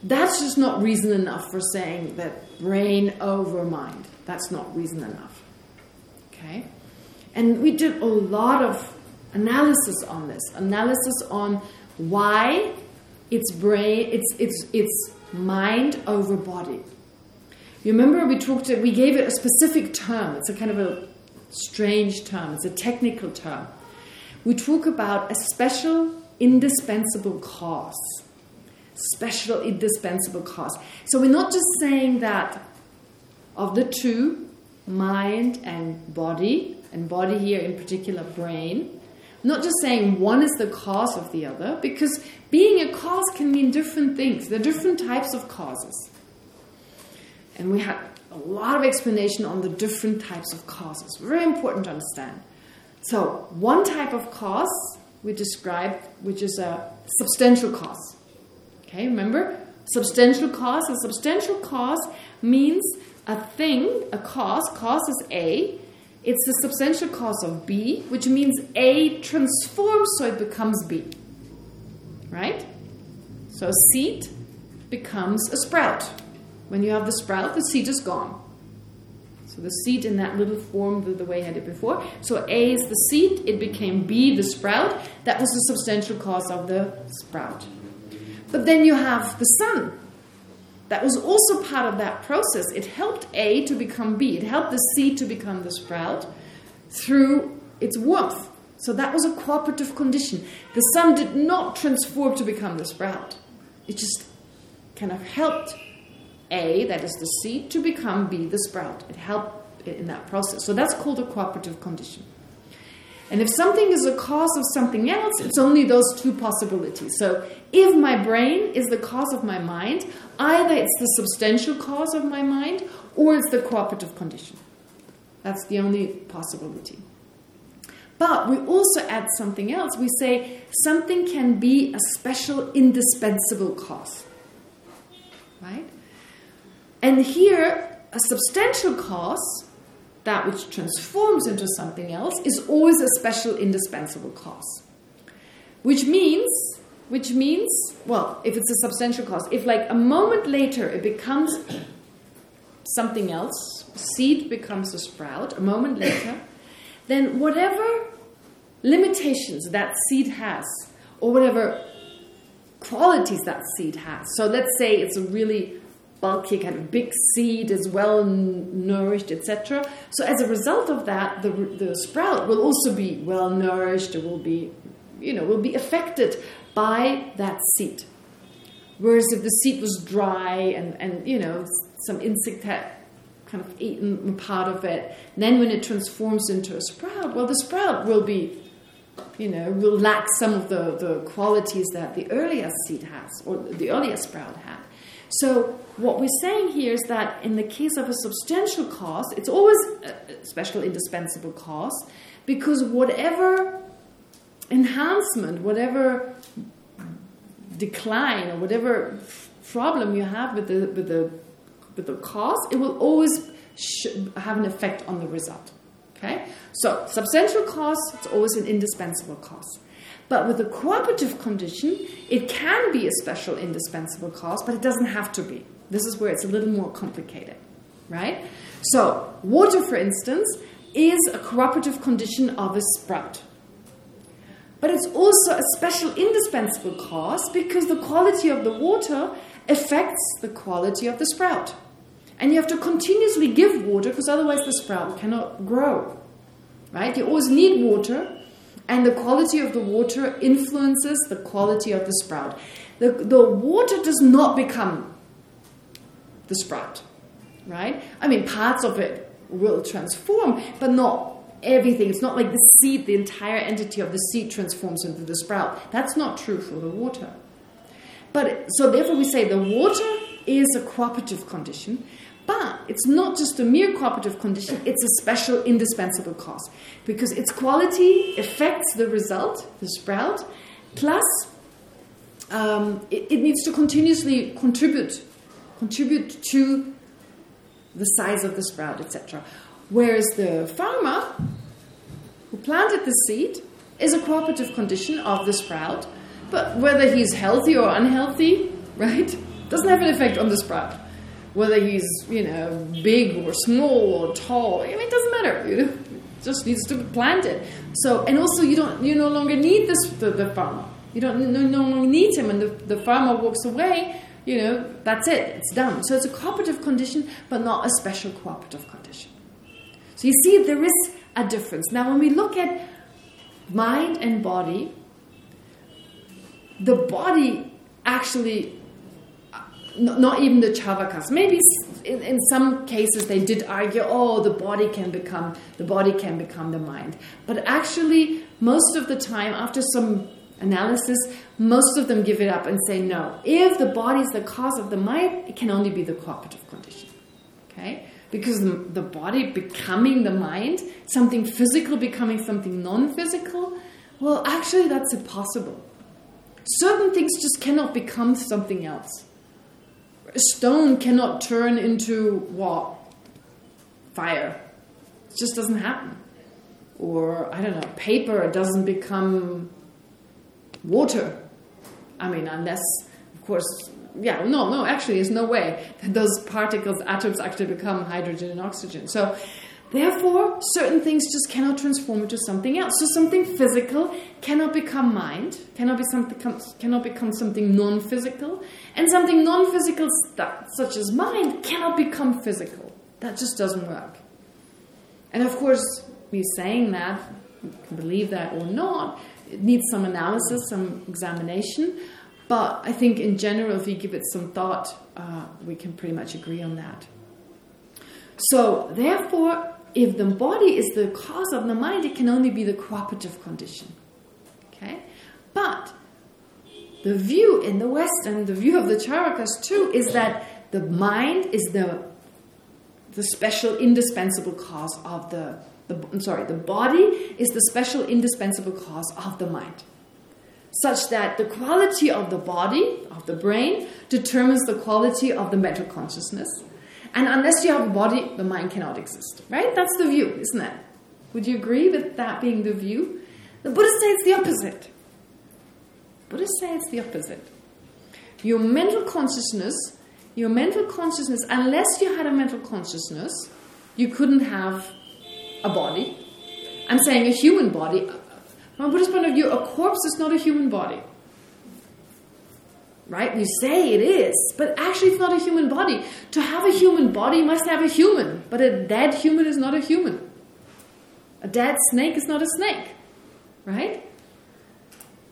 that's just not reason enough for saying that brain over mind. That's not reason enough. Okay? And we did a lot of analysis on this. Analysis on why it's brain, it's, it's, it's mind over body. You remember we talked, we gave it a specific term. It's a kind of a strange term. It's a technical term. We talk about a special indispensable cause. Special indispensable cause. So we're not just saying that of the two, mind and body, and body here in particular brain, not just saying one is the cause of the other, because being a cause can mean different things. There are different types of causes. And we had a lot of explanation on the different types of causes. Very important to understand. So, one type of cause we described, which is a substantial cause. Okay, remember? Substantial cause. A substantial cause means a thing, a cause, cause is A, it's the substantial cause of B, which means A transforms so it becomes B. Right? So a seed becomes a sprout. When you have the sprout, the seed is gone. So the seed in that little form, the, the way I had it before. So A is the seed, it became B, the sprout. That was the substantial cause of the sprout. But then you have the sun. That was also part of that process. It helped A to become B. It helped the seed to become the sprout through its warmth. So that was a cooperative condition. The sun did not transform to become the sprout. It just kind of helped A, that is the seed, to become B, the sprout. It helped in that process. So that's called a cooperative condition. And if something is a cause of something else, it's only those two possibilities. So if my brain is the cause of my mind, either it's the substantial cause of my mind or it's the cooperative condition. That's the only possibility. But we also add something else. We say something can be a special indispensable cause. Right? And here, a substantial cause, that which transforms into something else, is always a special indispensable cause. Which means which means, well, if it's a substantial cause, if like a moment later it becomes something else, seed becomes a sprout, a moment later, then whatever limitations that seed has, or whatever qualities that seed has. So let's say it's a really bulky, kind of big seed, is well nourished, etc. So as a result of that, the, the sprout will also be well nourished, it will be, you know, will be affected by that seed. Whereas if the seed was dry and, and you know, some insect had kind of eaten part of it, then when it transforms into a sprout, well, the sprout will be, you know, will lack some of the, the qualities that the earlier seed has or the earlier sprout had. So what we're saying here is that in the case of a substantial cause, it's always a special indispensable cause because whatever enhancement, whatever decline or whatever problem you have with the with the with the cause, it will always have an effect on the result. Okay, so substantial cause it's always an indispensable cause. But with a cooperative condition, it can be a special indispensable cause, but it doesn't have to be. This is where it's a little more complicated, right? So water, for instance, is a cooperative condition of a sprout. But it's also a special indispensable cause because the quality of the water affects the quality of the sprout. And you have to continuously give water because otherwise the sprout cannot grow. Right? You always need water and the quality of the water influences the quality of the sprout. The, the water does not become the sprout. Right? I mean, parts of it will transform, but not everything. It's not like the seed, the entire entity of the seed transforms into the sprout. That's not true for the water. But so therefore we say the water is a cooperative condition, but it's not just a mere cooperative condition, it's a special indispensable cause. Because its quality affects the result, the sprout, plus um, it, it needs to continuously contribute, contribute to the size of the sprout, etc. Whereas the farmer who planted the seed is a cooperative condition of the sprout, but whether he's healthy or unhealthy, right, doesn't have an effect on the sprout. Whether he's, you know, big or small or tall, I mean, it doesn't matter, you just needs to be planted. So, and also you don't, you no longer need this the, the farmer. You don't no, no longer need him, and the, the farmer walks away. You know, that's it. It's done. So it's a cooperative condition, but not a special cooperative condition. So you see, there is a difference. Now, when we look at mind and body, the body actually, not even the Charvakas. maybe in, in, some cases they did argue, oh, the body can become the body can become the mind. But actually, most of the time, after some analysis, most of them give it up and say, no, if the body is the cause of the mind, it can only be the cooperative condition. Okay? because the, the body becoming the mind, something physical becoming something non-physical, well, actually that's impossible. Certain things just cannot become something else. A stone cannot turn into what? Fire. It just doesn't happen. Or, I don't know, paper doesn't become water. I mean, unless, of course, yeah, no, no, actually, there's no way that those particles, atoms actually become hydrogen and oxygen. So, therefore, certain things just cannot transform into something else. So, something physical cannot become mind, cannot be something, cannot become something non-physical, and something non-physical, such as mind, cannot become physical. That just doesn't work. And of course, me saying that, you can believe that or not, it needs some analysis, some examination. But I think in general, if you give it some thought, uh, we can pretty much agree on that. So therefore, if the body is the cause of the mind, it can only be the cooperative condition. Okay? But the view in the West and the view of the Charvakas too is that the mind is the the special indispensable cause of the, the I'm sorry, the body is the special indispensable cause of the mind such that the quality of the body, of the brain, determines the quality of the mental consciousness. And unless you have a body, the mind cannot exist. Right? That's the view, isn't it? Would you agree with that being the view? The Buddhists say it's the opposite. Buddhists say it's the opposite. Your mental consciousness, your mental consciousness, unless you had a mental consciousness, you couldn't have a body. I'm saying a human body, from a Buddhist point of view, a corpse is not a human body. Right? We say it is, but actually it's not a human body. To have a human body, must have a human. But a dead human is not a human. A dead snake is not a snake. Right?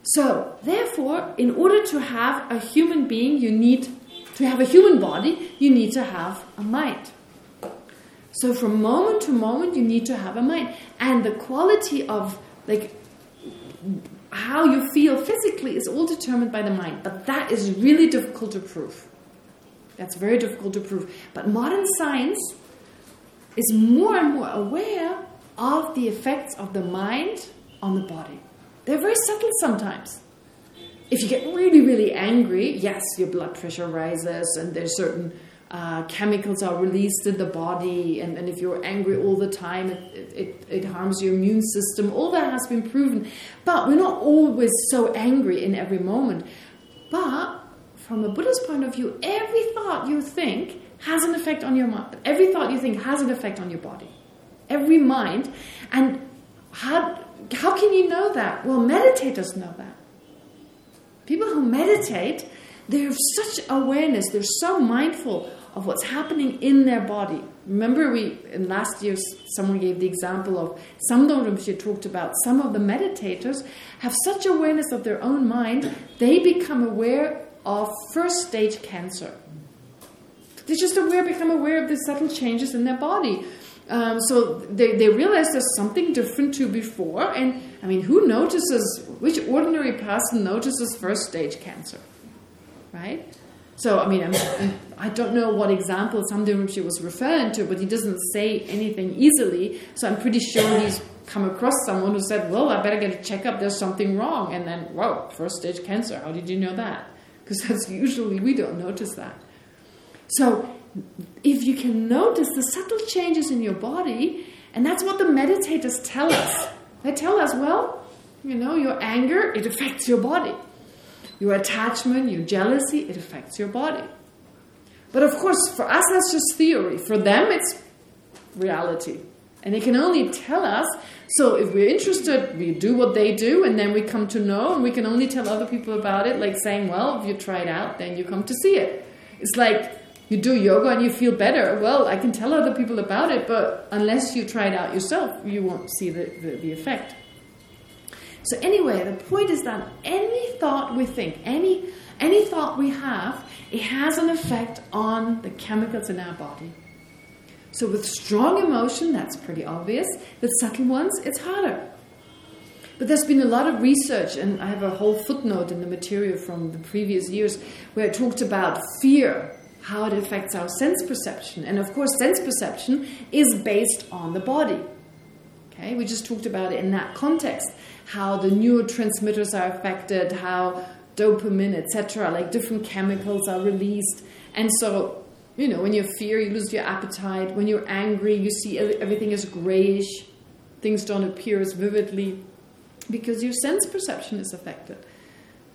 So, therefore, in order to have a human being, you need to have a human body, you need to have a mind. So from moment to moment, you need to have a mind. And the quality of, like, how you feel physically is all determined by the mind. But that is really difficult to prove. That's very difficult to prove. But modern science is more and more aware of the effects of the mind on the body. They're very subtle sometimes. If you get really, really angry, yes, your blood pressure rises and there's certain uh, chemicals are released in the body, and, and if you're angry all the time, it, it, it, harms your immune system. All that has been proven. But we're not always so angry in every moment. But from a Buddhist point of view, every thought you think has an effect on your mind. Every thought you think has an effect on your body. Every mind. And how, how can you know that? Well, meditators know that. People who meditate they have such awareness, they're so mindful of what's happening in their body. Remember we in last year someone gave the example of some Rinpoche talked about some of the meditators have such awareness of their own mind, they become aware of first stage cancer. They just aware become aware of the subtle changes in their body. Um, so they, they realize there's something different to before. And I mean, who notices, which ordinary person notices first stage cancer? Right? So, I mean, I'm, I do not know what example Samdhong Rinpoche was referring to, but he doesn't say anything easily. So I'm pretty sure he's come across someone who said, well, I better get a checkup, there's something wrong. And then, whoa, first stage cancer, how did you know that? Because that's usually, we don't notice that. So if you can notice the subtle changes in your body, and that's what the meditators tell us. They tell us, well, you know, your anger, it affects your body. Your attachment, your jealousy, it affects your body. But of course, for us, that's just theory. For them, it's reality. And they can only tell us, so if we're interested, we do what they do, and then we come to know, and we can only tell other people about it, like saying, well, if you try it out, then you come to see it. It's like you do yoga and you feel better. Well, I can tell other people about it, but unless you try it out yourself, you won't see the, the, the effect. So anyway, the point is that any thought we think, any any thought we have, it has an effect on the chemicals in our body. So with strong emotion, that's pretty obvious. With subtle ones, it's harder. But there's been a lot of research, and I have a whole footnote in the material from the previous years where it talked about fear how it affects our sense perception. And of course, sense perception is based on the body. Okay, we just talked about it in that context, how the neurotransmitters are affected, how dopamine, etc., like different chemicals are released. And so, you know, when you fear, you lose your appetite. When you're angry, you see everything is grayish. Things don't appear as vividly because your sense perception is affected.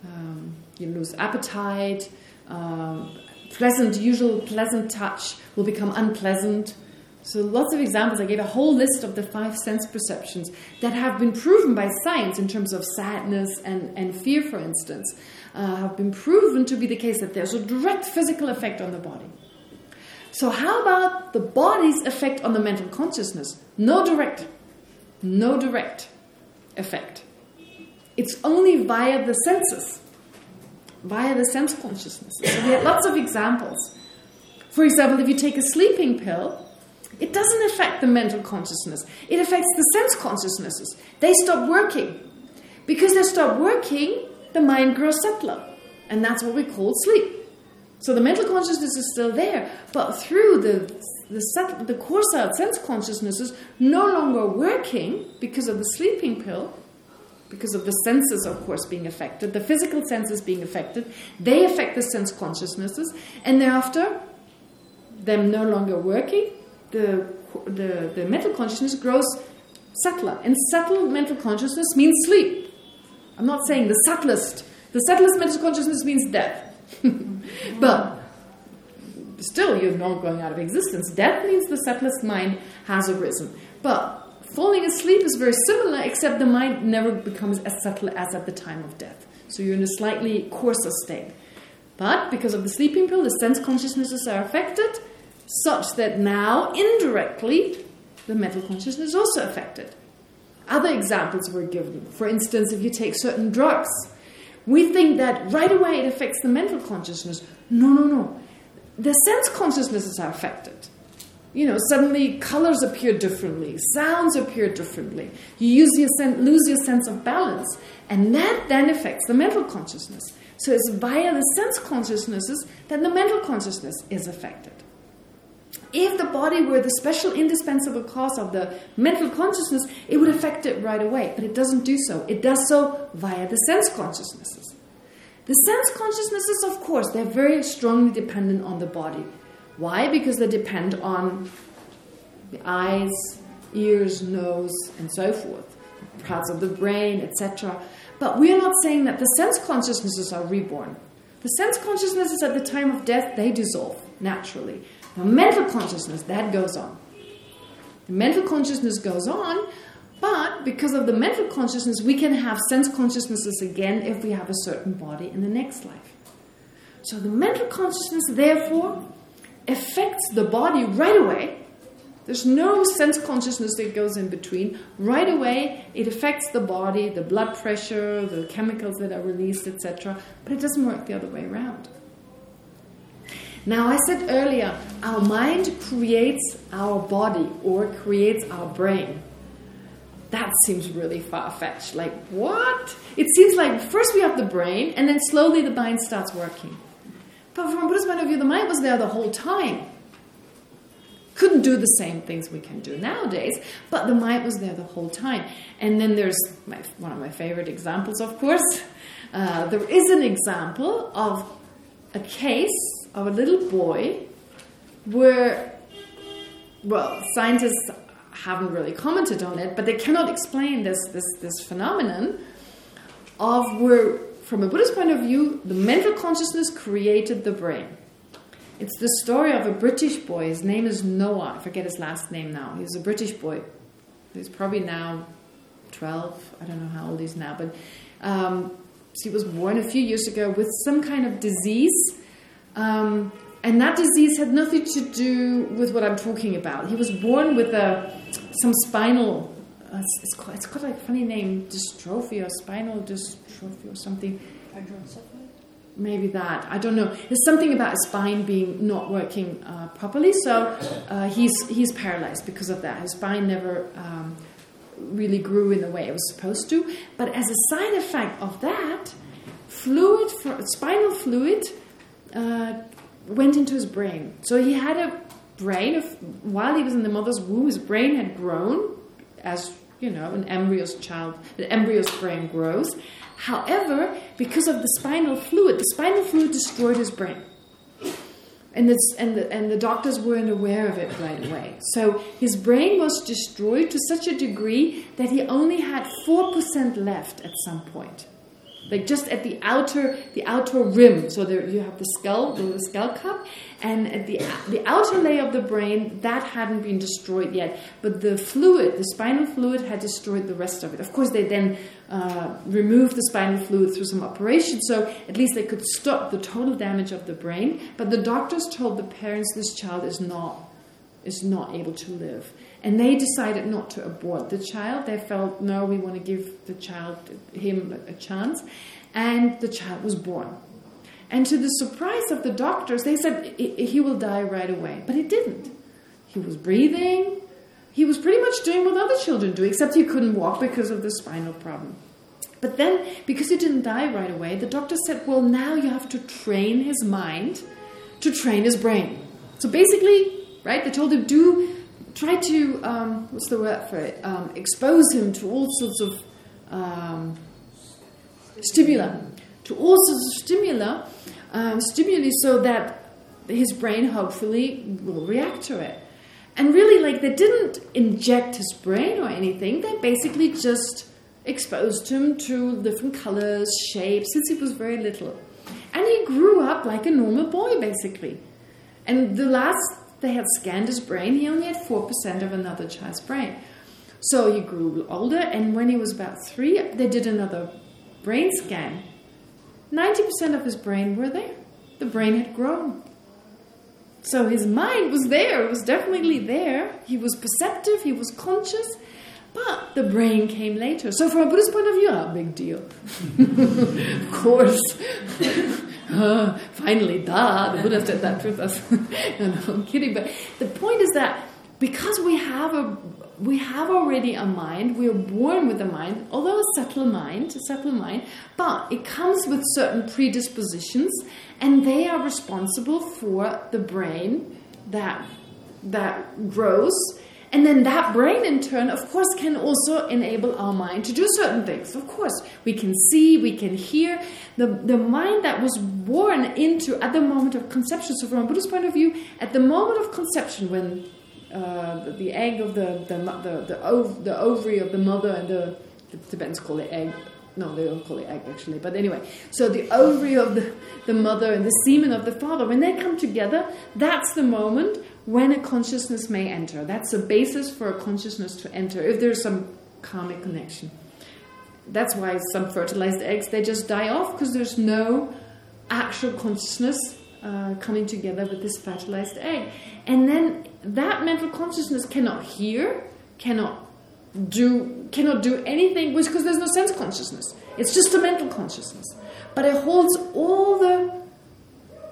Um, you lose appetite, um, pleasant, usual pleasant touch will become unpleasant. So lots of examples. I gave a whole list of the five sense perceptions that have been proven by science in terms of sadness and, and fear, for instance, uh, have been proven to be the case that there's a direct physical effect on the body. So how about the body's effect on the mental consciousness? No direct, no direct effect. It's only via the senses via the sense consciousness. So we had lots of examples. For example, if you take a sleeping pill, it doesn't affect the mental consciousness. It affects the sense consciousnesses. They stop working. Because they stop working, the mind grows subtler. And that's what we call sleep. So the mental consciousness is still there, but through the the, subtle, the coarse sense consciousnesses no longer working because of the sleeping pill, because of the senses, of course, being affected, the physical senses being affected, they affect the sense consciousnesses, and thereafter, them no longer working, the, the, the mental consciousness grows subtler. And subtle mental consciousness means sleep. I'm not saying the subtlest. The subtlest mental consciousness means death. but still, you're not going out of existence. Death means the subtlest mind has arisen. But Falling asleep is very similar, except the mind never becomes as subtle as at the time of death. So you're in a slightly coarser state. But because of the sleeping pill, the sense consciousnesses are affected, such that now, indirectly, the mental consciousness is also affected. Other examples were given. For instance, if you take certain drugs, we think that right away it affects the mental consciousness. No, no, no. The sense consciousnesses are affected you know, suddenly colors appear differently, sounds appear differently. You your lose your sense of balance, and that then affects the mental consciousness. So it's via the sense consciousnesses that the mental consciousness is affected. If the body were the special indispensable cause of the mental consciousness, it would affect it right away, but it doesn't do so. It does so via the sense consciousnesses. The sense consciousnesses, of course, they're very strongly dependent on the body. Why? Because they depend on the eyes, ears, nose, and so forth, parts of the brain, etc. But we are not saying that the sense consciousnesses are reborn. The sense consciousnesses at the time of death, they dissolve naturally. The mental consciousness, that goes on. The mental consciousness goes on, but because of the mental consciousness, we can have sense consciousnesses again if we have a certain body in the next life. So the mental consciousness, therefore, affects the body right away. There's no sense consciousness that goes in between. Right away, it affects the body, the blood pressure, the chemicals that are released, etc. But it doesn't work the other way around. Now, I said earlier, our mind creates our body or creates our brain. That seems really far-fetched. Like, what? It seems like first we have the brain, and then slowly the mind starts working. But from a Buddhist point of view, the mind was there the whole time. Couldn't do the same things we can do nowadays, but the mind was there the whole time. And then there's my, one of my favorite examples, of course. Uh, there is an example of a case of a little boy where, well, scientists haven't really commented on it, but they cannot explain this this this phenomenon of where, from a Buddhist point of view, the mental consciousness created the brain. It's the story of a British boy. His name is Noah. I forget his last name now. He was a British boy. He's probably now 12. I don't know how old he's now, but um, he was born a few years ago with some kind of disease. Um, and that disease had nothing to do with what I'm talking about. He was born with a some spinal, uh, it's, called, it's got like a funny name, dystrophy or spinal dystrophy or something. Maybe that. I don't know. There's something about his spine being not working uh, properly, so uh, he's he's paralyzed because of that. His spine never um, really grew in the way it was supposed to. But as a side effect of that, fluid, for, spinal fluid, uh, went into his brain. So he had a brain of while he was in the mother's womb, his brain had grown as you know an embryo's child, an embryo's brain grows. However, because of the spinal fluid, the spinal fluid destroyed his brain. And, this, and, the, and the doctors weren't aware of it right away. So his brain was destroyed to such a degree that he only had 4% left at some point like just at the outer the outer rim. So there you have the skull, the skull cup, and at the the outer layer of the brain that hadn't been destroyed yet, but the fluid, the spinal fluid, had destroyed the rest of it. Of course, they then uh, removed the spinal fluid through some operation, so at least they could stop the total damage of the brain. But the doctors told the parents this child is not is not able to live. And they decided not to abort the child. They felt, no, we want to give the child, him a chance. And the child was born. And to the surprise of the doctors, they said he will die right away. But he didn't. He was breathing. He was pretty much doing what other children do, except he couldn't walk because of the spinal problem. But then, because he didn't die right away, the doctor said, well, now you have to train his mind to train his brain. So basically, right, they told him, do try to, um, what's the word for it, um, expose him to all sorts of um, stimuli, to all sorts of stimuli, um, stimuli so that his brain hopefully will react to it. And really, like, they didn't inject his brain or anything. They basically just exposed him to different colors, shapes, since he was very little. And he grew up like a normal boy, basically. And the last they had scanned his brain. He only had 4% of another child's brain. So he grew older, and when he was about three, they did another brain scan. 90% of his brain were there. The brain had grown. So his mind was there. It was definitely there. He was perceptive. He was conscious. But the brain came later. So from a Buddhist point of view, a big deal. of course. uh, finally, da, the Buddha said that with us. no, I'm kidding. But the point is that because we have a we have already a mind, we are born with a mind, although a subtle mind, a subtle mind, but it comes with certain predispositions, and they are responsible for the brain that that grows and then that brain, in turn, of course, can also enable our mind to do certain things. Of course, we can see, we can hear. The, the mind that was born into at the moment of conception. So from a Buddhist point of view, at the moment of conception, when uh, the, the, egg of the the the, the, ov the, ovary of the mother and the, the Tibetans call it egg. No, they don't call it egg actually. But anyway, so the ovary of the, the mother and the semen of the father, when they come together, that's the moment when a consciousness may enter. That's the basis for a consciousness to enter, if there's some karmic connection. That's why some fertilized eggs, they just die off because there's no actual consciousness uh, coming together with this fertilized egg. And then that mental consciousness cannot hear, cannot do cannot do anything because there's no sense consciousness. It's just a mental consciousness. But it holds all the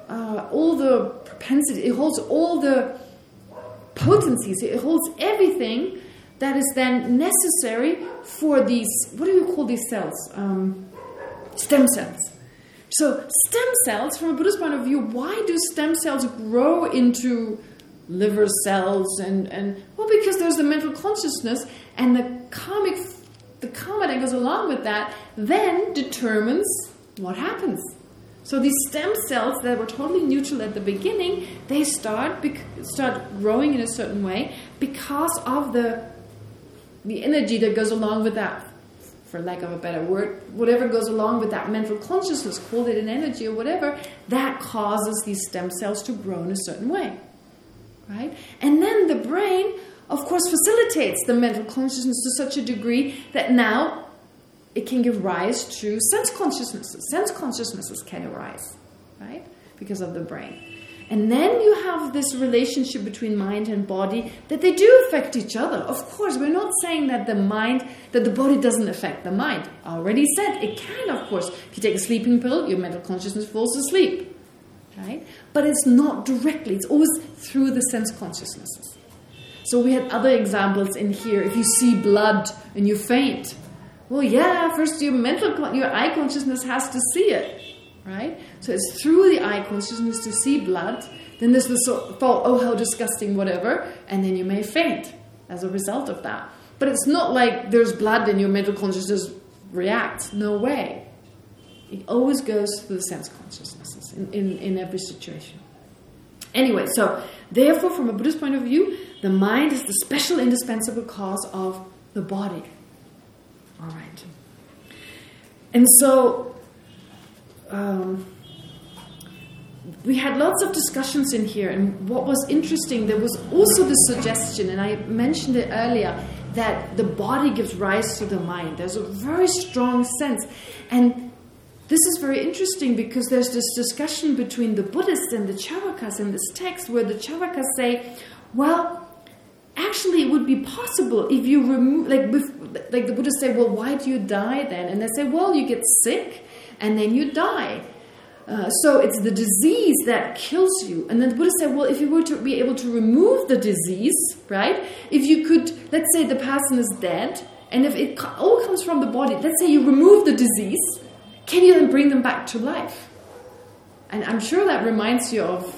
uh, all the propensity, it holds all the potencies, it holds everything that is then necessary for these, what do you call these cells? Um, stem cells. So stem cells, from a Buddhist point of view, why do stem cells grow into liver cells and and well because there's the mental consciousness and the karmic the karma that goes along with that then determines what happens so these stem cells that were totally neutral at the beginning they start start growing in a certain way because of the the energy that goes along with that for lack of a better word, whatever goes along with that mental consciousness, call it an energy or whatever, that causes these stem cells to grow in a certain way right? And then the brain, of course, facilitates the mental consciousness to such a degree that now it can give rise to sense consciousnesses. Sense consciousnesses can arise, right? Because of the brain. And then you have this relationship between mind and body that they do affect each other. Of course, we're not saying that the mind, that the body doesn't affect the mind. Already said it can, of course. If you take a sleeping pill, your mental consciousness falls asleep right? But it's not directly. It's always through the sense consciousnesses. So we had other examples in here. If you see blood and you faint, well, yeah, first your mental, your eye consciousness has to see it, right? So it's through the eye consciousness to see blood. Then there's the thought, oh, how disgusting, whatever, and then you may faint as a result of that. But it's not like there's blood and your mental consciousness reacts. No way. It always goes through the sense consciousnesses in, in, in every situation. Anyway, so therefore, from a Buddhist point of view, the mind is the special indispensable cause of the body. All right. And so, um, we had lots of discussions in here, and what was interesting, there was also the suggestion, and I mentioned it earlier, that the body gives rise to the mind. There's a very strong sense. And this is very interesting because there's this discussion between the Buddhists and the Charvakas in this text where the Charvakas say, well, actually it would be possible if you remove, like, like the Buddha say, well, why do you die then? And they say, well, you get sick and then you die. Uh, so it's the disease that kills you. And then the Buddha said, well, if you were to be able to remove the disease, right? If you could, let's say the person is dead, and if it all comes from the body, let's say you remove the disease, can you then bring them back to life? And I'm sure that reminds you of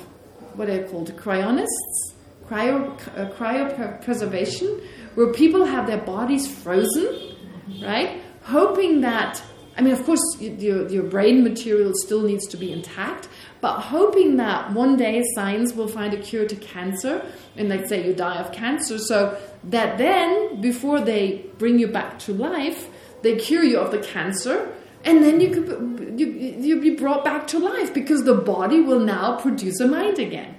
what are called cryonists, cryo, uh, cryopreservation, where people have their bodies frozen, right? Hoping that, I mean, of course, your, your brain material still needs to be intact, but hoping that one day science will find a cure to cancer, and let's say you die of cancer, so that then, before they bring you back to life, they cure you of the cancer, and then you could you you be brought back to life because the body will now produce a mind again.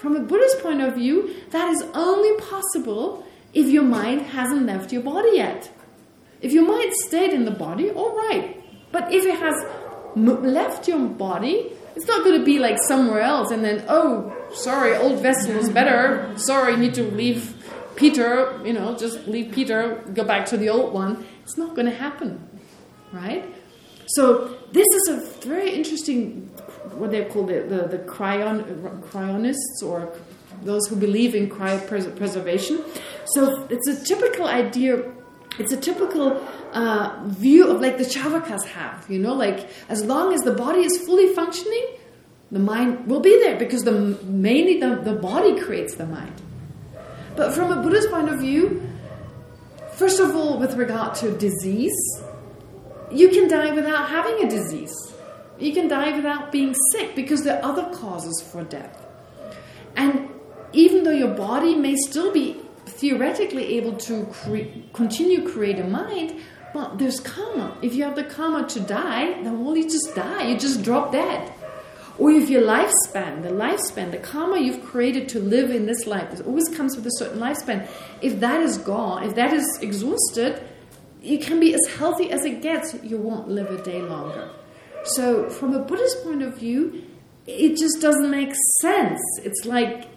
From a Buddhist point of view, that is only possible if your mind hasn't left your body yet. If your mind stayed in the body, all right. But if it has left your body, it's not going to be like somewhere else and then, oh, sorry, old vessel is better. Sorry, need to leave Peter, you know, just leave Peter, go back to the old one. It's not going to happen right? So this is a very interesting, what they call the, the, the cryon, cryonists or those who believe in cryopreservation. So it's a typical idea, it's a typical uh, view of like the Charvakas have, you know, like as long as the body is fully functioning, the mind will be there because the mainly the, the body creates the mind. But from a Buddhist point of view, first of all, with regard to disease, you can die without having a disease. You can die without being sick because there are other causes for death. And even though your body may still be theoretically able to cre continue create a mind, but there's karma. If you have the karma to die, then well, you just die. You just drop dead. Or if your lifespan, the lifespan, the karma you've created to live in this life, it always comes with a certain lifespan. If that is gone, if that is exhausted, you can be as healthy as it gets, you won't live a day longer. So from a Buddhist point of view, it just doesn't make sense. It's like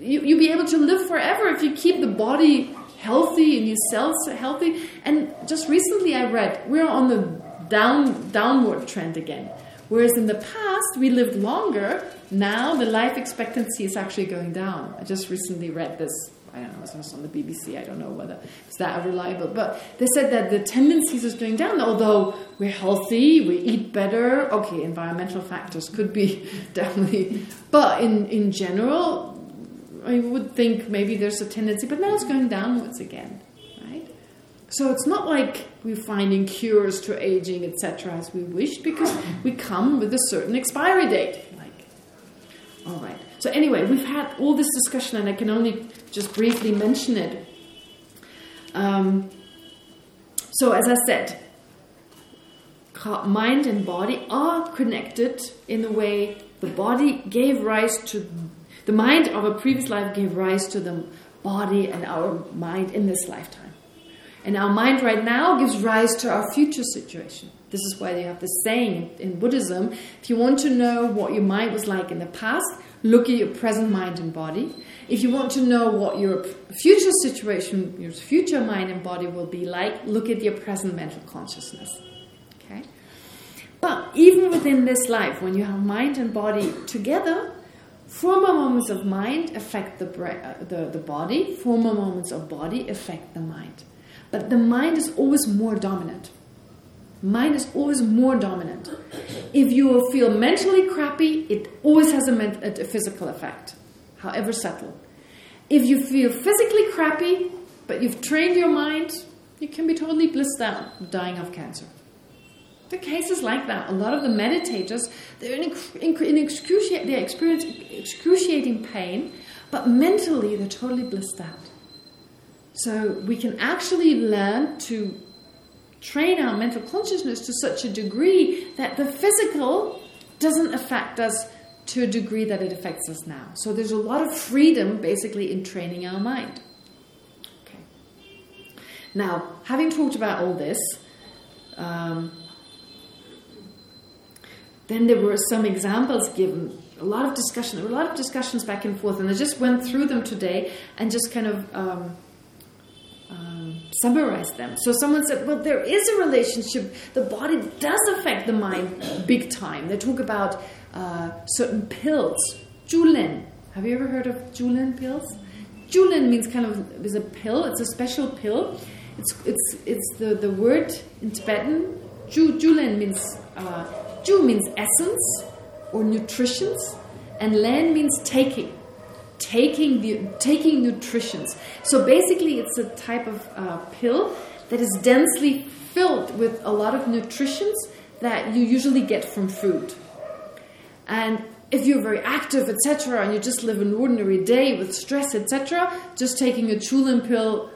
you, you'll be able to live forever if you keep the body healthy and your cells healthy. And just recently I read, we're on the down downward trend again. Whereas in the past, we lived longer. Now the life expectancy is actually going down. I just recently read this. I don't know, it was on the BBC. I don't know whether it's that reliable. But they said that the tendencies is going down, although we're healthy, we eat better. Okay, environmental factors could be definitely. But in, in general, I would think maybe there's a tendency, but now it's going downwards again. Right? So it's not like we're finding cures to aging, etc., as we wish, because we come with a certain expiry date. Like, all right. So anyway, we've had all this discussion, and I can only just briefly mention it. Um, so as I said, mind and body are connected in the way the body gave rise to the mind of a previous life gave rise to the body and our mind in this lifetime. And our mind right now gives rise to our future situation. This is why they have the saying in Buddhism, if you want to know what your mind was like in the past, look at your present mind and body. If you want to know what your future situation, your future mind and body will be like, look at your present mental consciousness. Okay? But even within this life, when you have mind and body together, former moments of mind affect the, uh, the, the body, former moments of body affect the mind. But the mind is always more dominant. Mind is always more dominant. If you feel mentally crappy, it always has a, a physical effect, however subtle. If you feel physically crappy, but you've trained your mind, you can be totally blissed out, dying of cancer. The cases like that. A lot of the meditators, they're in, in, in excruciating, they experience excruciating pain, but mentally they're totally blissed out. So we can actually learn to train our mental consciousness to such a degree that the physical doesn't affect us to a degree that it affects us now. So there's a lot of freedom basically in training our mind. Okay. Now, having talked about all this, um, then there were some examples given, a lot of discussion, there were a lot of discussions back and forth, and I just went through them today and just kind of um, summarize them. So someone said, well, there is a relationship. The body does affect the mind big time. They talk about uh, certain pills. Julin. Have you ever heard of Julin pills? Julin means kind of is a pill. It's a special pill. It's it's it's the the word in Tibetan. Ju, Julin means uh, Ju means essence or nutritions, and Len means taking taking the taking nutritions. So basically, it's a type of uh, pill that is densely filled with a lot of nutritions that you usually get from food. And if you're very active, etc., and you just live an ordinary day with stress, etc., just taking a chulin pill,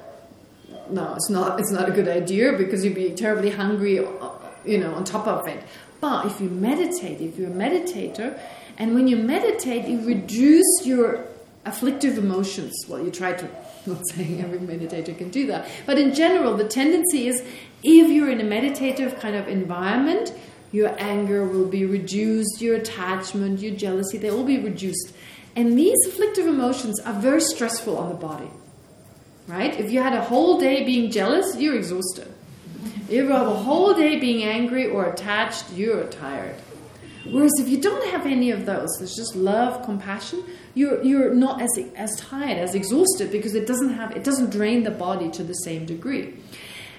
no, it's not. It's not a good idea because you'd be terribly hungry, uh, you know, on top of it. But if you meditate, if you're a meditator, and when you meditate, you reduce your afflictive emotions. Well, you try to, not saying every meditator can do that, but in general, the tendency is if you're in a meditative kind of environment, your anger will be reduced, your attachment, your jealousy, they will be reduced. And these afflictive emotions are very stressful on the body. Right? If you had a whole day being jealous, you're exhausted. If you have a whole day being angry or attached, you're tired. Whereas if you don't have any of those, there's just love, compassion, you're you're not as as tired, as exhausted because it doesn't have it doesn't drain the body to the same degree.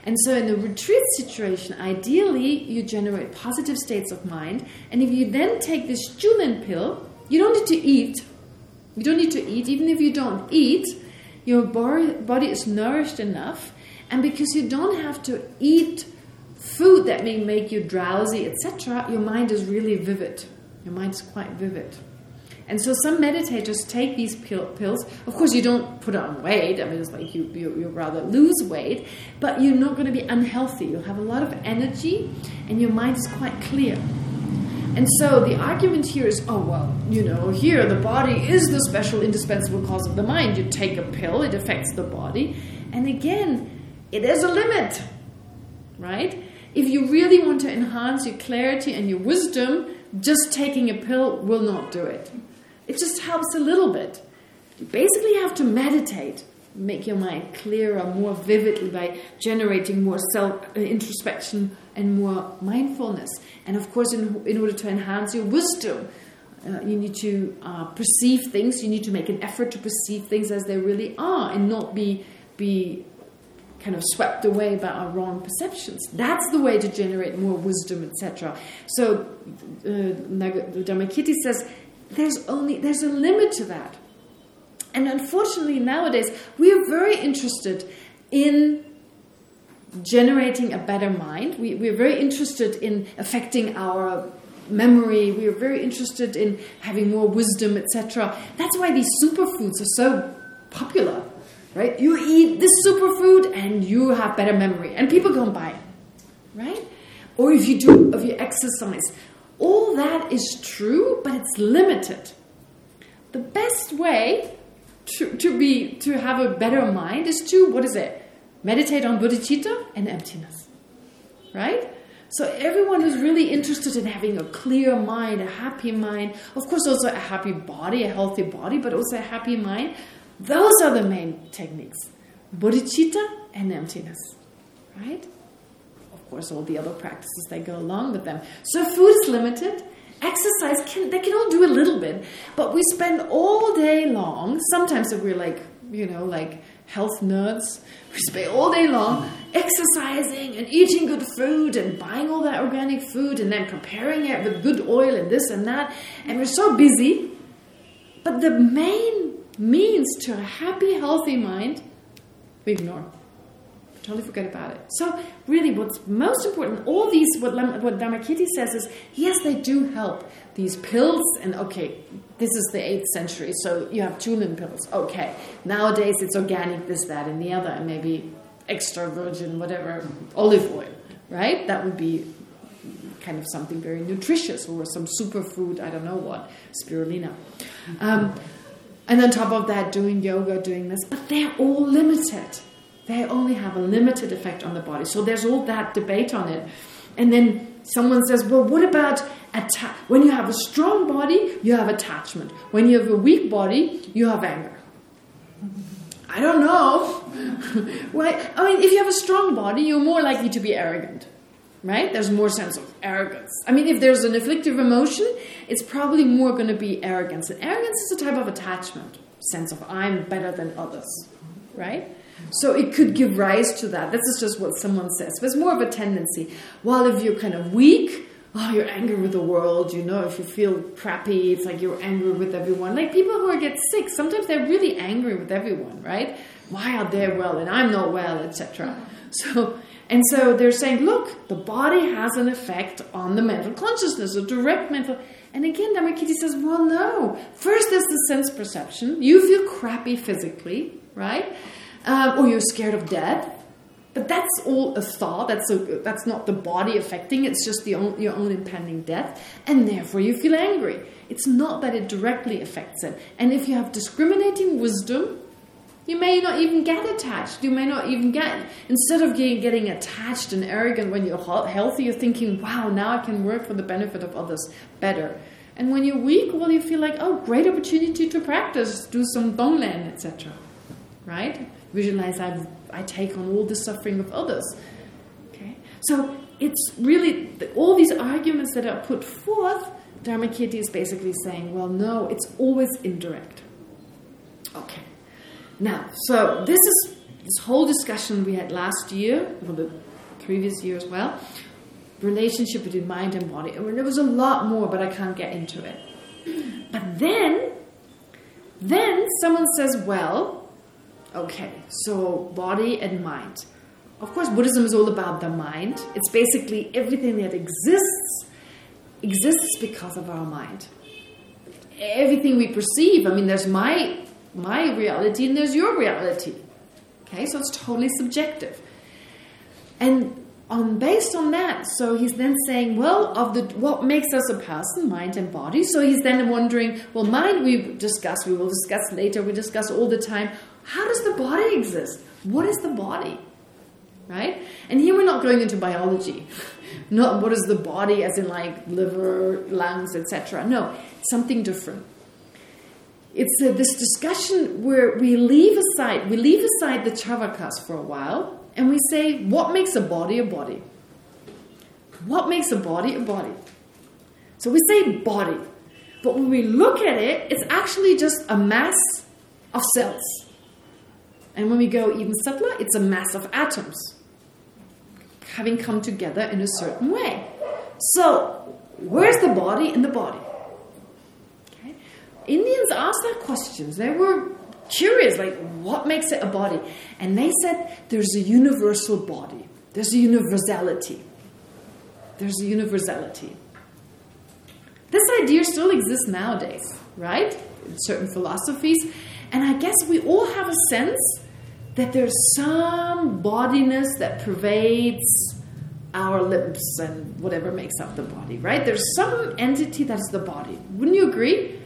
And so in the retreat situation, ideally you generate positive states of mind. And if you then take this Julin pill, you don't need to eat. You don't need to eat. Even if you don't eat, your body is nourished enough. And because you don't have to eat food that may make you drowsy, etc., your mind is really vivid. Your mind is quite vivid. And so some meditators take these pills. Of course, you don't put on weight. I mean, it's like you, you, you rather lose weight. But you're not going to be unhealthy. You'll have a lot of energy and your mind is quite clear. And so the argument here is, oh, well, you know, here the body is the special indispensable cause of the mind. You take a pill, it affects the body. And again, it is a limit, right? If you really want to enhance your clarity and your wisdom, just taking a pill will not do it. It just helps a little bit. You basically have to meditate make your mind clearer, more vividly by generating more self uh, introspection and more mindfulness. And of course, in, in order to enhance your wisdom, uh, you need to uh, perceive things. You need to make an effort to perceive things as they really are, and not be be kind of swept away by our wrong perceptions. That's the way to generate more wisdom, etc. So, uh, Dharmakirti says there's only there's a limit to that. And unfortunately, nowadays, we are very interested in generating a better mind. We, we're very interested in affecting our memory. We are very interested in having more wisdom, etc. That's why these superfoods are so popular, right? You eat this superfood and you have better memory. And people go and buy it, right? Or if you do, if you exercise. All that is true, but it's limited. The best way to, to be to have a better mind is to what is it? Meditate on bodhicitta and emptiness, right? So everyone who's really interested in having a clear mind, a happy mind, of course also a happy body, a healthy body, but also a happy mind, those are the main techniques. Bodhicitta and emptiness, right? Of course, all the other practices that go along with them. So food is limited, exercise can they can all do a little bit but we spend all day long sometimes if we're like you know like health nerds we spend all day long exercising and eating good food and buying all that organic food and then preparing it with good oil and this and that and we're so busy but the main means to a happy healthy mind we ignore Totally forget about it. So really what's most important, all these, what, what Dharmakirti says is, yes, they do help. These pills, and okay, this is the 8th century, so you have Chulin pills. Okay, nowadays it's organic, this, that, and the other, and maybe extra virgin, whatever, olive oil, right? That would be kind of something very nutritious, or some superfood, I don't know what, spirulina. Um, and on top of that, doing yoga, doing this, but they're all limited they only have a limited effect on the body. So there's all that debate on it. And then someone says, well, what about when you have a strong body, you have attachment. When you have a weak body, you have anger. I don't know. right? I mean, if you have a strong body, you're more likely to be arrogant. Right? There's more sense of arrogance. I mean, if there's an afflictive emotion, it's probably more going to be arrogance. And arrogance is a type of attachment, sense of I'm better than others. Right? So it could give rise to that. This is just what someone says. But it's more of a tendency. While if you're kind of weak, oh, you're angry with the world, you know, if you feel crappy, it's like you're angry with everyone. Like people who get sick, sometimes they're really angry with everyone, right? Why are they well and I'm not well, etc. So, and so they're saying, look, the body has an effect on the mental consciousness, a direct mental... And again, Dharmakirti says, well, no. First, there's the sense perception. You feel crappy physically, right? um, or you're scared of death. But that's all a thought. That's a, that's not the body affecting. It's just the own, your own impending death, and therefore you feel angry. It's not that it directly affects it. And if you have discriminating wisdom, you may not even get attached. You may not even get instead of getting, attached and arrogant when you're healthy. You're thinking, "Wow, now I can work for the benefit of others better." And when you're weak, well, you feel like, "Oh, great opportunity to practice, do some Tonglen, etc." Right? visualize I, I take on all the suffering of others. Okay, so it's really all these arguments that are put forth. Dharmakirti is basically saying, well, no, it's always indirect. Okay, now, so this is this whole discussion we had last year, or the previous year as well, relationship between mind and body. There was a lot more, but I can't get into it. But then, then someone says, well, Okay, so body and mind. Of course, Buddhism is all about the mind. It's basically everything that exists exists because of our mind. Everything we perceive, I mean, there's my my reality and there's your reality. Okay, so it's totally subjective. And on based on that, so he's then saying, well, of the what makes us a person, mind and body. So he's then wondering, well, mind we discuss, we will discuss later, we discuss all the time. How does the body exist? What is the body? Right? And here we're not going into biology. not what is the body as in like liver, lungs, etc. No, something different. It's uh, this discussion where we leave aside, we leave aside the Charvakas for a while, and we say, what makes a body a body? What makes a body a body? So we say body. But when we look at it, it's actually just a mass of cells. And when we go even subtler, it's a mass of atoms having come together in a certain way. So, where's the body in the body? Indians asked that questions. They were curious, like, what makes it a body? And they said there's a universal body. There's a universality. There's a universality. This idea still exists nowadays, right? In certain philosophies. And I guess we all have a sense that there's some bodiness that pervades our limbs and whatever makes up the body, right? There's some entity that's the body. Wouldn't you agree?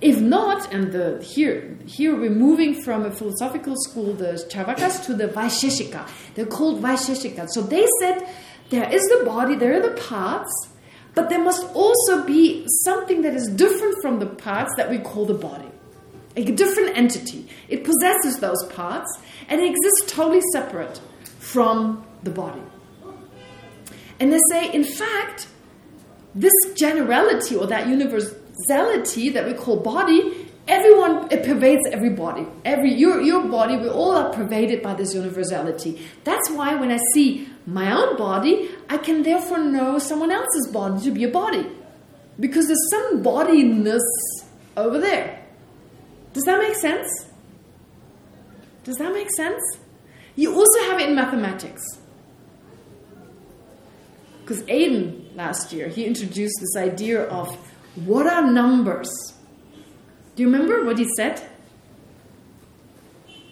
If not, and the here here we're moving from a philosophical school, the Charvakas, to the Vaisheshika. They're called Vaisheshika. So they said there is the body, there are the parts, but there must also be something that is different from the parts that we call the body. A different entity. It possesses those parts and it exists totally separate from the body. And they say, in fact, this generality or that universality that we call body, everyone, it pervades every body. Every, your, your body, we all are pervaded by this universality. That's why when I see my own body, I can therefore know someone else's body to be a body. Because there's some bodiness over there. Does that make sense? Does that make sense? You also have it in mathematics. Because Aiden, last year, he introduced this idea of what are numbers? Do you remember what he said?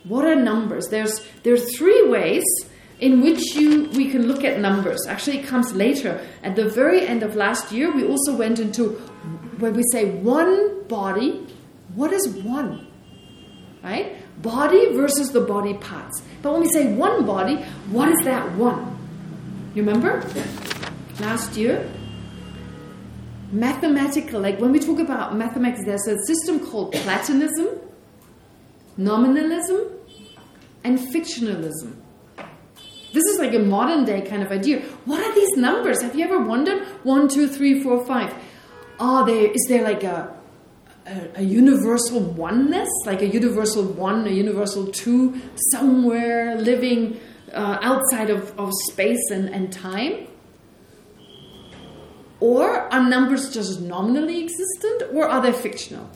What are numbers? There's there are three ways in which you we can look at numbers. Actually, it comes later. At the very end of last year, we also went into when we say one body. What is one? Right? Body versus the body parts. But when we say one body, what is that one? You remember? Last year, mathematical, like when we talk about mathematics, there's a system called Platonism, nominalism, and fictionalism. This is like a modern day kind of idea. What are these numbers? Have you ever wondered? One, two, three, four, five. Are there? Is there like a, a, a universal oneness, like a universal one, a universal two, somewhere living uh, outside of, of space and, and time? Or are numbers just nominally existent, or are they fictional?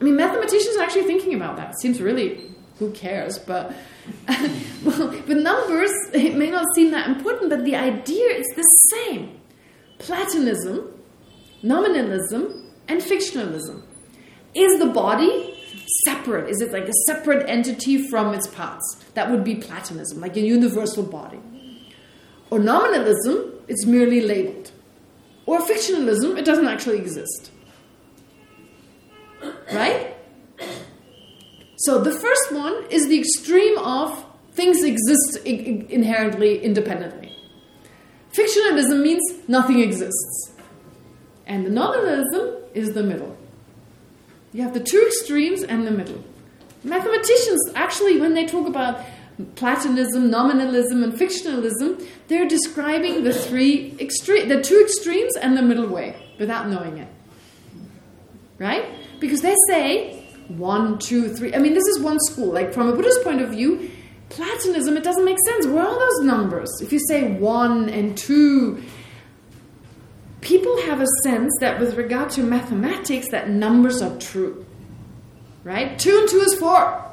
I mean, mathematicians are actually thinking about that. It seems really, who cares? But well, with numbers, it may not seem that important, but the idea is the same. Platonism, nominalism, and fictionalism. Is the body separate? Is it like a separate entity from its parts? That would be Platonism, like a universal body. Or nominalism, it's merely labeled. Or fictionalism, it doesn't actually exist. Right? So the first one is the extreme of things exist inherently independently. Fictionalism means nothing exists. And the nominalism is the middle. You have the two extremes and the middle. Mathematicians, actually, when they talk about Platonism, nominalism, and fictionalism, they're describing the three extreme, the two extremes and the middle way without knowing it. Right? Because they say one, two, three. I mean, this is one school. Like from a Buddhist point of view, Platonism, it doesn't make sense. Where are those numbers? If you say one and two, people have a sense that with regard to mathematics, that numbers are true. Right? Two and two is four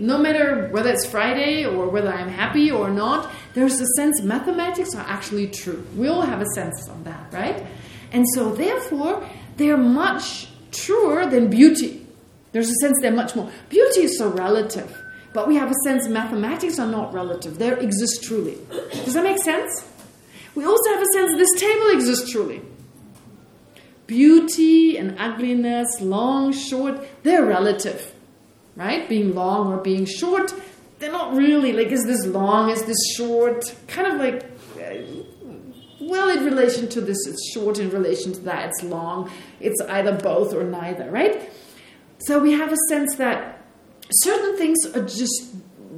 no matter whether it's Friday or whether I'm happy or not, there's a sense mathematics are actually true. We all have a sense of that, right? And so therefore, they're much truer than beauty. There's a sense they're much more. Beauty is so relative. But we have a sense mathematics are not relative. They exist truly. Does that make sense? We also have a sense this table exists truly. Beauty and ugliness, long, short, they're relative right? Being long or being short, they're not really like, is this long, is this short? Kind of like, uh, well, in relation to this, it's short. In relation to that, it's long. It's either both or neither, right? So we have a sense that certain things are just,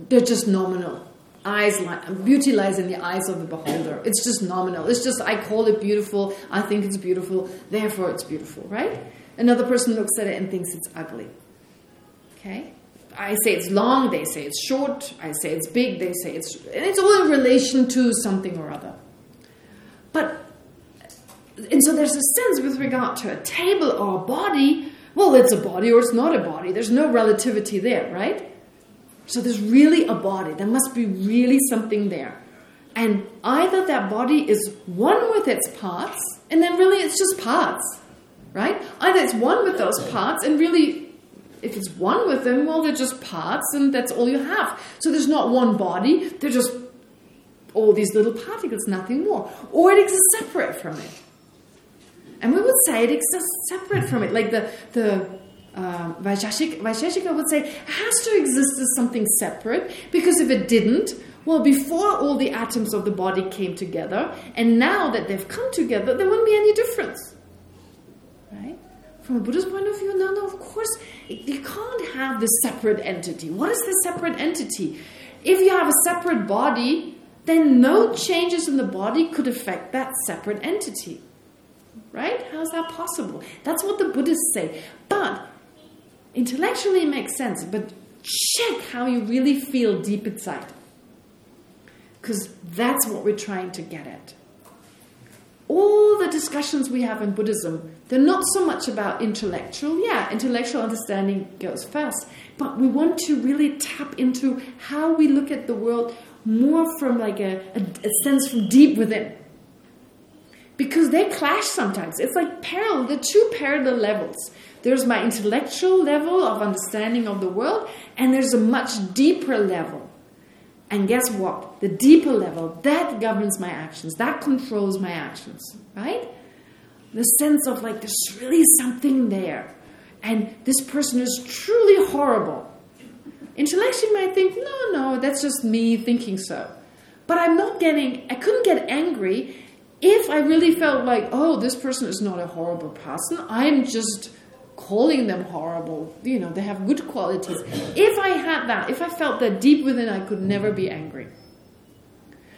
they're just nominal. Eyes, beauty lies in the eyes of the beholder. It's just nominal. It's just, I call it beautiful. I think it's beautiful. Therefore, it's beautiful, right? Another person looks at it and thinks it's ugly. Okay? I say it's long, they say it's short, I say it's big, they say it's... And it's all in relation to something or other. But... And so there's a sense with regard to a table or a body, well, it's a body or it's not a body. There's no relativity there, right? So there's really a body. There must be really something there. And either that body is one with its parts, and then really it's just parts, right? Either it's one with those parts, and really if it's one with them, well, they're just parts and that's all you have. So there's not one body, they're just all these little particles, nothing more. Or it exists separate from it. And we would say it exists separate from it. Like the, the uh, Vaisheshika would say, it has to exist as something separate because if it didn't, well, before all the atoms of the body came together, and now that they've come together, there wouldn't be any difference. Right? From a Buddhist point of view, no, no, of course, you can't have this separate entity. What is the separate entity? If you have a separate body, then no changes in the body could affect that separate entity. Right? How is that possible? That's what the Buddhists say. But intellectually it makes sense, but check how you really feel deep inside. Because that's what we're trying to get at all the discussions we have in Buddhism, they're not so much about intellectual. Yeah, intellectual understanding goes first. But we want to really tap into how we look at the world more from like a, a, a sense from deep within. Because they clash sometimes. It's like parallel, the two parallel levels. There's my intellectual level of understanding of the world, and there's a much deeper level and guess what? The deeper level, that governs my actions. That controls my actions, right? The sense of like, there's really something there. And this person is truly horrible. Intellectually might think, no, no, that's just me thinking so. But I'm not getting, I couldn't get angry if I really felt like, oh, this person is not a horrible person. I'm just calling them horrible. You know, they have good qualities. If I had that, if I felt that deep within, I could never be angry.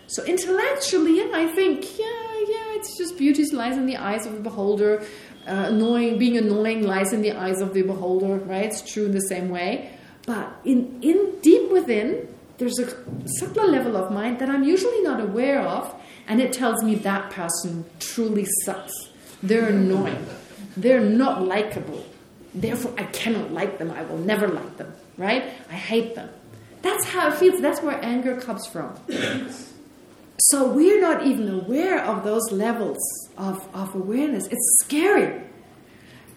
So intellectually, I think, yeah, yeah, it's just beauty lies in the eyes of the beholder. Uh, annoying, being annoying lies in the eyes of the beholder, right? It's true in the same way. But in, in deep within, there's a subtler level of mind that I'm usually not aware of, and it tells me that person truly sucks. They're annoying. They're not likable. Therefore, I cannot like them. I will never like them. Right? I hate them. That's how it feels. That's where anger comes from. so we're not even aware of those levels of, of awareness. It's scary.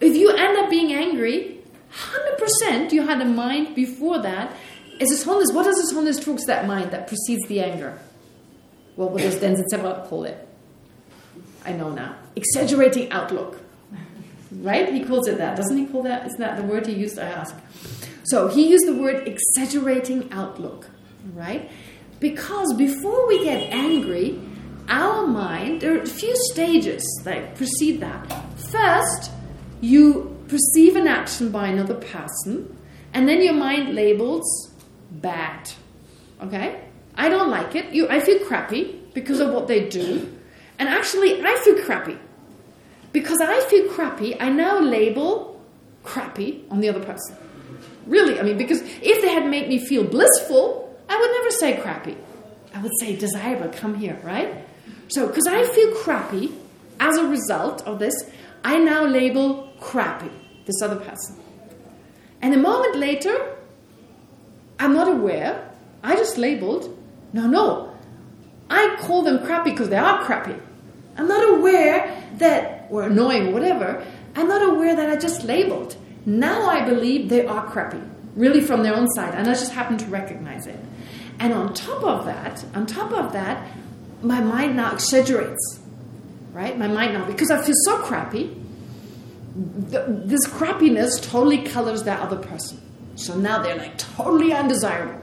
If you end up being angry, 100% you had a mind before that. Is His Holiness? What does His Holiness talks that mind that precedes the anger? Well, what does Denzin Sepa call it? I know now. Exaggerating outlook. Right? He calls it that. Doesn't he call that? Isn't that the word he used? I ask. So he used the word exaggerating outlook. Right? Because before we get angry, our mind, there are a few stages that precede that. First, you perceive an action by another person, and then your mind labels bad. Okay? I don't like it. You, I feel crappy because of what they do. And actually, I feel crappy because I feel crappy, I now label crappy on the other person. Really, I mean, because if they had made me feel blissful, I would never say crappy. I would say desirable, come here, right? So, because I feel crappy as a result of this, I now label crappy this other person. And a moment later, I'm not aware, I just labeled, no, no, I call them crappy because they are crappy. I'm not aware that or annoying whatever, I'm not aware that I just labeled. Now I believe they are crappy, really from their own side, and I just happen to recognize it. And on top of that, on top of that, my mind now exaggerates, right? My mind now, because I feel so crappy, th this crappiness totally colors that other person. So now they're like totally undesirable,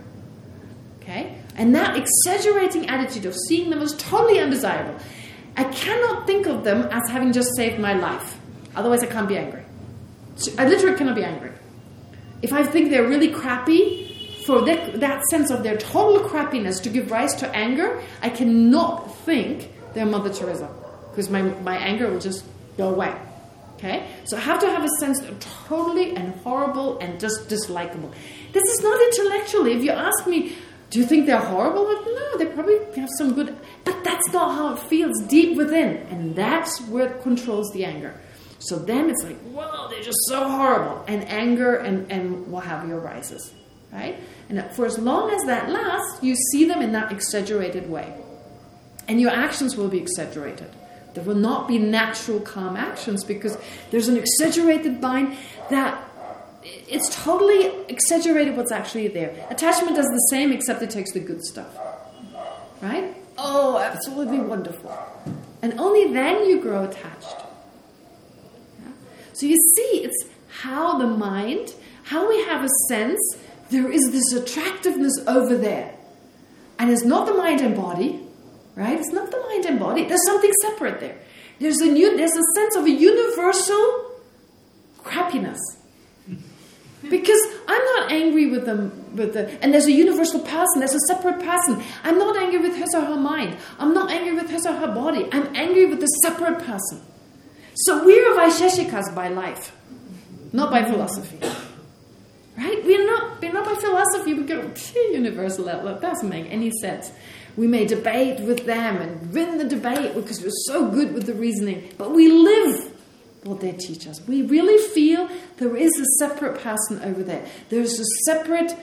okay? And that exaggerating attitude of seeing them as totally undesirable I cannot think of them as having just saved my life. Otherwise, I can't be angry. I literally cannot be angry. If I think they're really crappy, for that, that sense of their total crappiness to give rise to anger, I cannot think they're Mother Teresa. Because my, my anger will just go away. Okay? So I have to have a sense of totally and horrible and just dislikable. This is not intellectually. If you ask me, do you think they're horrible? No, they probably have some good... But that's not how it feels deep within. And that's where it controls the anger. So then it's like, whoa, they're just so horrible. And anger and, and what have you arises. Right? And for as long as that lasts, you see them in that exaggerated way. And your actions will be exaggerated. There will not be natural calm actions because there's an exaggerated bind that it's totally exaggerated what's actually there. Attachment does the same except it takes the good stuff. Right? Oh, absolutely wonderful. And only then you grow attached. Yeah? So you see, it's how the mind, how we have a sense, there is this attractiveness over there. And it's not the mind and body, right? It's not the mind and body. There's something separate there. There's a new, there's a sense of a universal crappiness. Because I'm not angry with them, with the, and there's a universal person, there's a separate person. I'm not angry with his or her mind. I'm not angry with his or her body. I'm angry with the separate person. So we're Vaisheshikas by life, not by philosophy. Right? We're not, we're not by philosophy. We go, universal level. That doesn't make any sense. We may debate with them and win the debate because we're so good with the reasoning. But we live what they teach us. We really feel there is a separate person over there. There's a separate...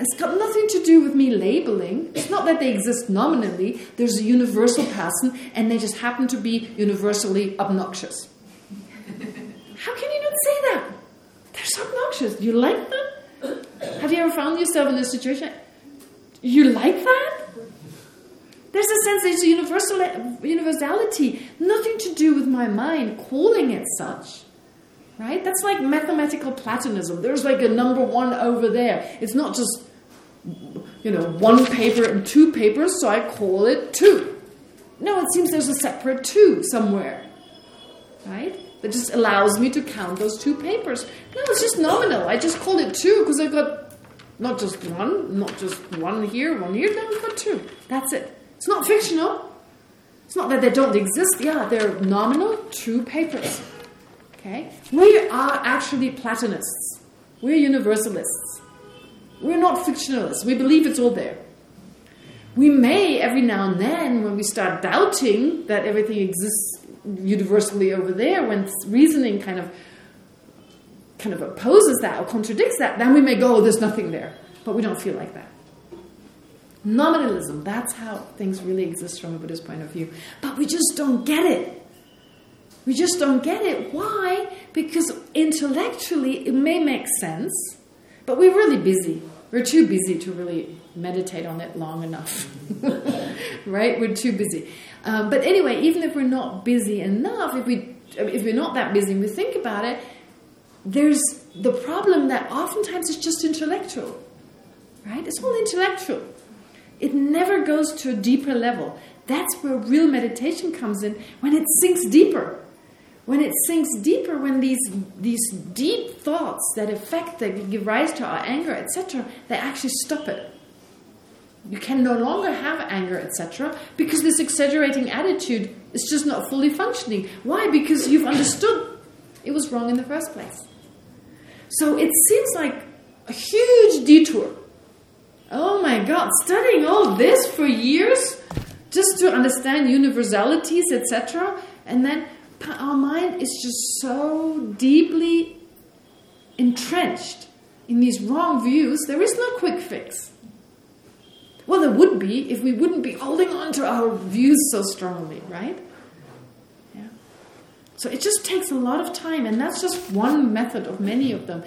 It's got nothing to do with me labeling. It's not that they exist nominally. There's a universal person and they just happen to be universally obnoxious. How can you not say that? They're so obnoxious. Do you like them? Have you ever found yourself in a situation? You like that? There's a sense there's a universal universality, nothing to do with my mind calling it such. Right? That's like mathematical platonism. There's like a number one over there. It's not just, you know, one paper and two papers, so I call it two. No, it seems there's a separate two somewhere. Right? That just allows me to count those two papers. No, it's just nominal. I just called it two because I've got not just one, not just one here, one here. No, I've got two. That's it. It's not fictional. It's not that they don't exist. Yeah, they're nominal, true papers. Okay? We are actually Platonists. We're universalists. We're not fictionalists. We believe it's all there. We may, every now and then, when we start doubting that everything exists universally over there, when reasoning kind of kind of opposes that or contradicts that, then we may go, oh, there's nothing there. But we don't feel like that. Nominalism, that's how things really exist from a Buddhist point of view. But we just don't get it. We just don't get it. Why? Because intellectually it may make sense, but we're really busy. We're too busy to really meditate on it long enough. right? We're too busy. Um, but anyway, even if we're not busy enough, if, we, if we're not that busy and we think about it, there's the problem that oftentimes it's just intellectual. Right? It's all intellectual. It never goes to a deeper level. That's where real meditation comes in, when it sinks deeper. When it sinks deeper, when these these deep thoughts that affect, that give rise to our anger, etc., they actually stop it. You can no longer have anger, etc., because this exaggerating attitude is just not fully functioning. Why? Because you've understood it was wrong in the first place. So it seems like a huge detour Oh my God, studying all this for years just to understand universalities, etc. And then our mind is just so deeply entrenched in these wrong views, there is no quick fix. Well, there would be if we wouldn't be holding on to our views so strongly, right? Yeah. So it just takes a lot of time, and that's just one method of many of them.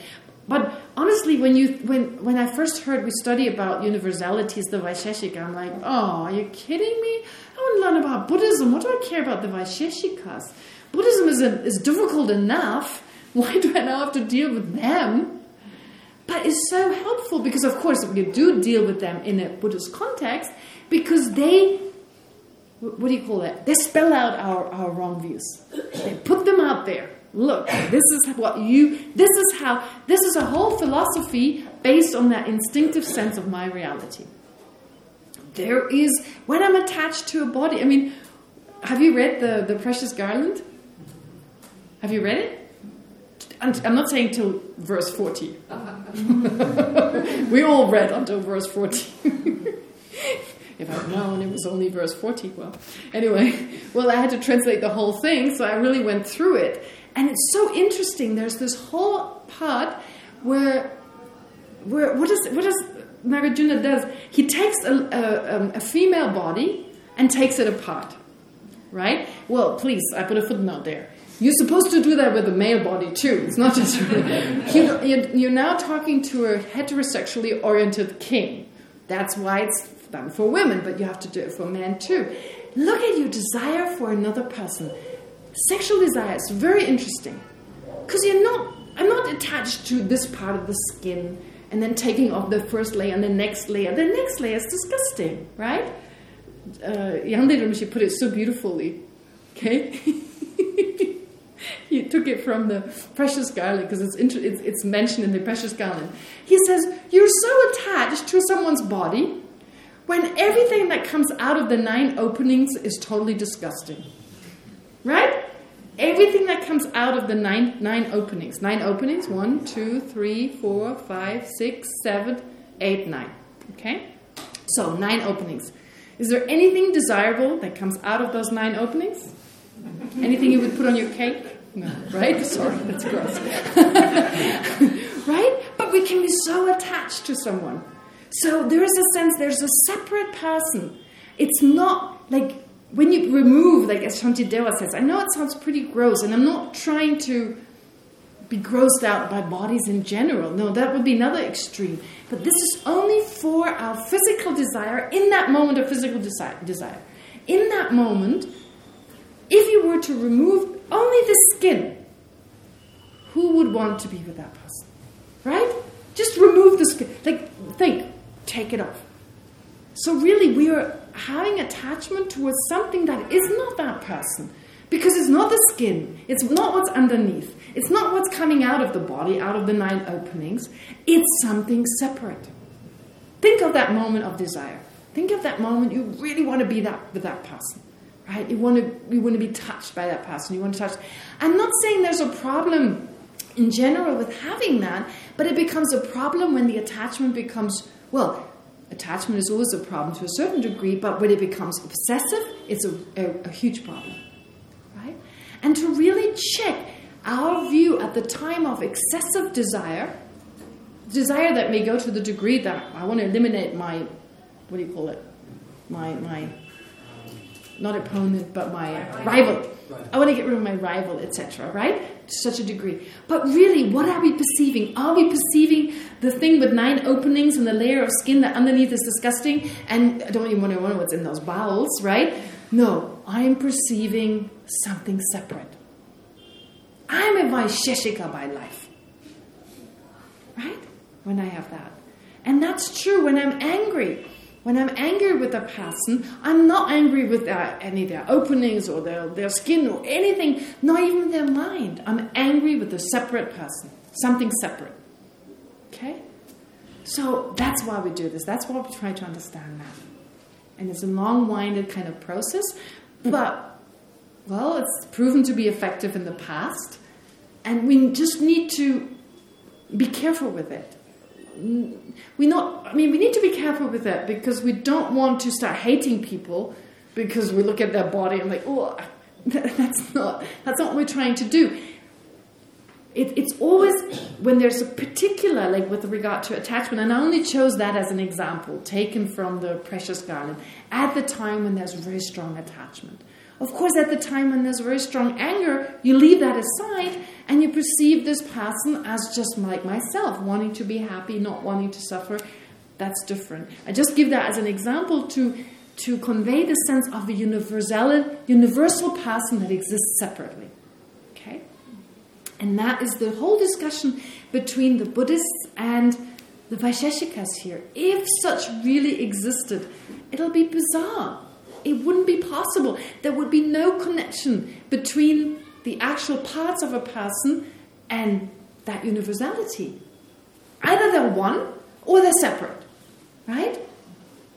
But honestly, when you when when I first heard we study about universalities, the Vaisheshika, I'm like, oh, are you kidding me? I want to learn about Buddhism. What do I care about the Vaisheshikas? Buddhism is a, is difficult enough. Why do I now have to deal with them? But it's so helpful because, of course, we do deal with them in a Buddhist context because they what do you call it? They spell out our, our wrong views. They put them out there. Look, this is what you, this is how, this is a whole philosophy based on that instinctive sense of my reality. There is, when I'm attached to a body, I mean, have you read the, the Precious Garland? Have you read it? I'm not saying till verse 40. we all read until verse 40. if I'd known it was only verse 40, well, anyway, well, I had to translate the whole thing, so I really went through it. And it's so interesting. There's this whole part where, where what does what does Nagarjuna does? He takes a, a, um, a female body and takes it apart, right? Well, please, I put a footnote there. You're supposed to do that with a male body too. It's not just you, you're now talking to a heterosexually oriented king. That's why it's done for women, but you have to do it for men too. Look at your desire for another person. Sexual desire is very interesting because you're not. I'm not attached to this part of the skin and then taking off the first layer and the next layer. The next layer is disgusting, right? Uh, she put it so beautifully. Okay. he took it from the precious garland because it's, it's, it's mentioned in the precious garland. He says, You're so attached to someone's body when everything that comes out of the nine openings is totally disgusting. Right? Everything that comes out of the nine, nine openings. Nine openings. One, two, three, four, five, six, seven, eight, nine. Okay? So, nine openings. Is there anything desirable that comes out of those nine openings? Anything you would put on your cake? No, right? Sorry, that's gross. right? But we can be so attached to someone. So there is a sense, there's a separate person. It's not like when you remove, like as Shantideva says, I know it sounds pretty gross, and I'm not trying to be grossed out by bodies in general. No, that would be another extreme. But this is only for our physical desire in that moment of physical desire. In that moment, if you were to remove only the skin. Who would want to be with that person? Right? Just remove the skin. Like, think, take it off. So really, we are having attachment towards something that is not that person. Because it's not the skin. It's not what's underneath. It's not what's coming out of the body, out of the nine openings. It's something separate. Think of that moment of desire. Think of that moment you really want to be that with that person right? You want to you want to be touched by that person. You want to touch. I'm not saying there's a problem in general with having that, but it becomes a problem when the attachment becomes well. Attachment is always a problem to a certain degree, but when it becomes obsessive, it's a, a, a huge problem, right? And to really check our view at the time of excessive desire, desire that may go to the degree that I want to eliminate my, what do you call it, my my not opponent, but my rival. I want to get rid of my rival, etc. Right? To such a degree. But really, what are we perceiving? Are we perceiving the thing with nine openings and the layer of skin that underneath is disgusting? And I don't even want to know what's in those bowels, right? No, I am perceiving something separate. I'm a Vaisheshika by life. Right? When I have that. And that's true when I'm angry. When I'm angry with a person, I'm not angry with their, any of their openings or their, their skin or anything, not even their mind. I'm angry with a separate person, something separate. Okay? So that's why we do this. That's why we try to understand that. And it's a long-winded kind of process, but, well, it's proven to be effective in the past. And we just need to be careful with it we not I mean we need to be careful with that because we don't want to start hating people because we look at their body and like oh that's not that's not what we're trying to do. It, it's always when there's a particular like with regard to attachment and I only chose that as an example taken from the precious garland at the time when there's very strong attachment of course, at the time when there's very strong anger, you leave that aside and you perceive this person as just like myself, wanting to be happy, not wanting to suffer. That's different. I just give that as an example to, to convey the sense of a universal, universal person that exists separately. Okay? And that is the whole discussion between the Buddhists and the Vaisheshikas here. If such really existed, it'll be bizarre it wouldn't be possible. There would be no connection between the actual parts of a person and that universality. Either they're one or they're separate, right?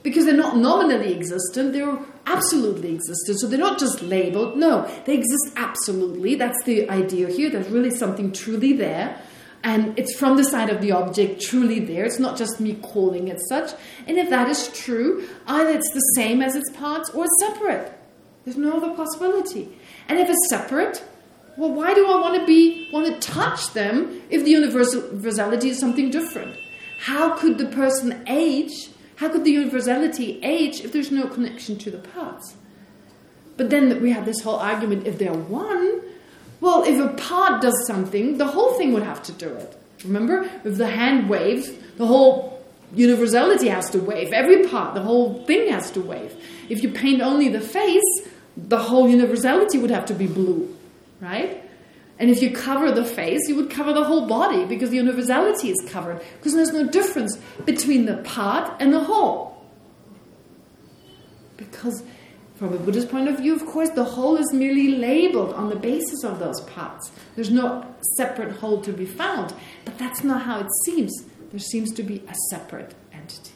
Because they're not nominally existent, they're absolutely existent. So they're not just labeled. No, they exist absolutely. That's the idea here. There's really something truly there. And it's from the side of the object truly there. It's not just me calling it such. And if that is true, either it's the same as its parts or separate. There's no other possibility. And if it's separate, well, why do I want to be want to touch them if the universality is something different? How could the person age? How could the universality age if there's no connection to the parts? But then we have this whole argument, if they're one, well, if a part does something, the whole thing would have to do it. Remember? If the hand waves, the whole universality has to wave. Every part, the whole thing has to wave. If you paint only the face, the whole universality would have to be blue, right? And if you cover the face, you would cover the whole body because the universality is covered. Because there's no difference between the part and the whole. Because from a Buddhist point of view, of course, the whole is merely labeled on the basis of those parts. There's no separate whole to be found. But that's not how it seems. There seems to be a separate entity.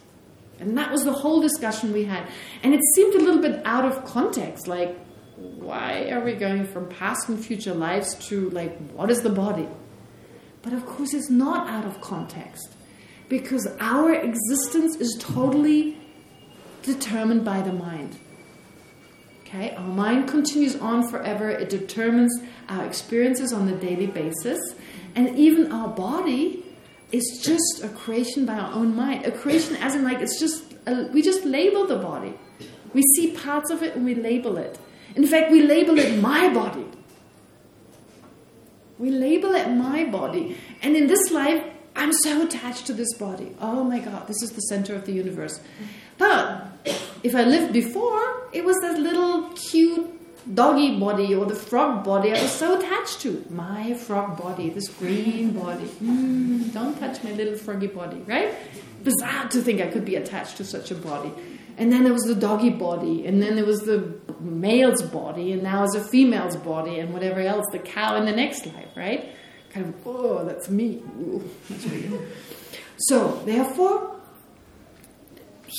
And that was the whole discussion we had. And it seemed a little bit out of context. Like, why are we going from past and future lives to, like, what is the body? But of course, it's not out of context. Because our existence is totally determined by the mind. Okay, our mind continues on forever. It determines our experiences on a daily basis. And even our body is just a creation by our own mind. A creation as in like, it's just, a, we just label the body. We see parts of it and we label it. In fact, we label it my body. We label it my body. And in this life, I'm so attached to this body. Oh my God, this is the center of the universe. But if I lived before, it was that little cute doggy body or the frog body I was so attached to. My frog body, this green body. Mm, don't touch my little froggy body, right? Bizarre to think I could be attached to such a body. And then there was the doggy body, and then there was the male's body, and now it's a female's body, and whatever else, the cow in the next life, right? Kind of, oh, that's me. Ooh, that's so, therefore,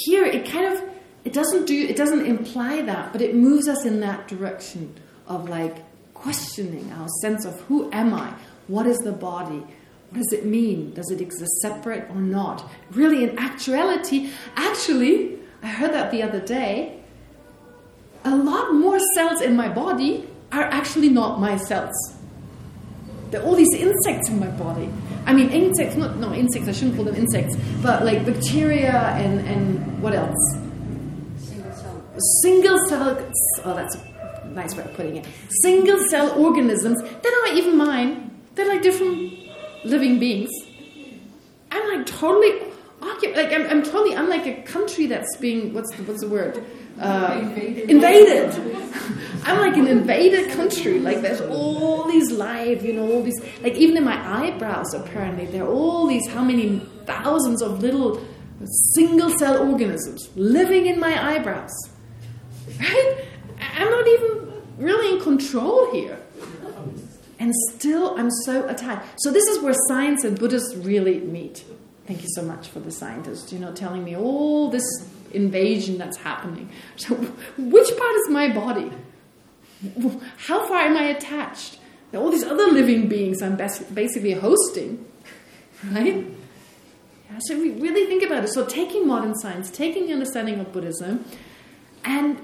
here it kind of it doesn't do it doesn't imply that, but it moves us in that direction of like questioning our sense of who am I? What is the body? What does it mean? Does it exist separate or not? Really, in actuality, actually, I heard that the other day. A lot more cells in my body are actually not my cells. There are all these insects in my body. I mean, insects, not, no, insects, I shouldn't call them insects, but like bacteria and, and what else? Single cell. Single cell, oh, that's a nice way of putting it. Single cell organisms, they're not even mine. They're like different living beings. I'm like totally, like I'm, I'm totally, I'm like a country that's being, what's the, what's the word? Uh, invaded. I'm like an invaded country. Like there's all these live, you know, all these, like even in my eyebrows, apparently, there are all these, how many thousands of little single cell organisms living in my eyebrows. Right? I'm not even really in control here. And still, I'm so attached. So this is where science and Buddhists really meet. Thank you so much for the scientists, you know, telling me all this invasion that's happening. So which part is my body? How far am I attached? All these other living beings I'm basically hosting, right? Yeah, so we really think about it. So taking modern science, taking the understanding of Buddhism, and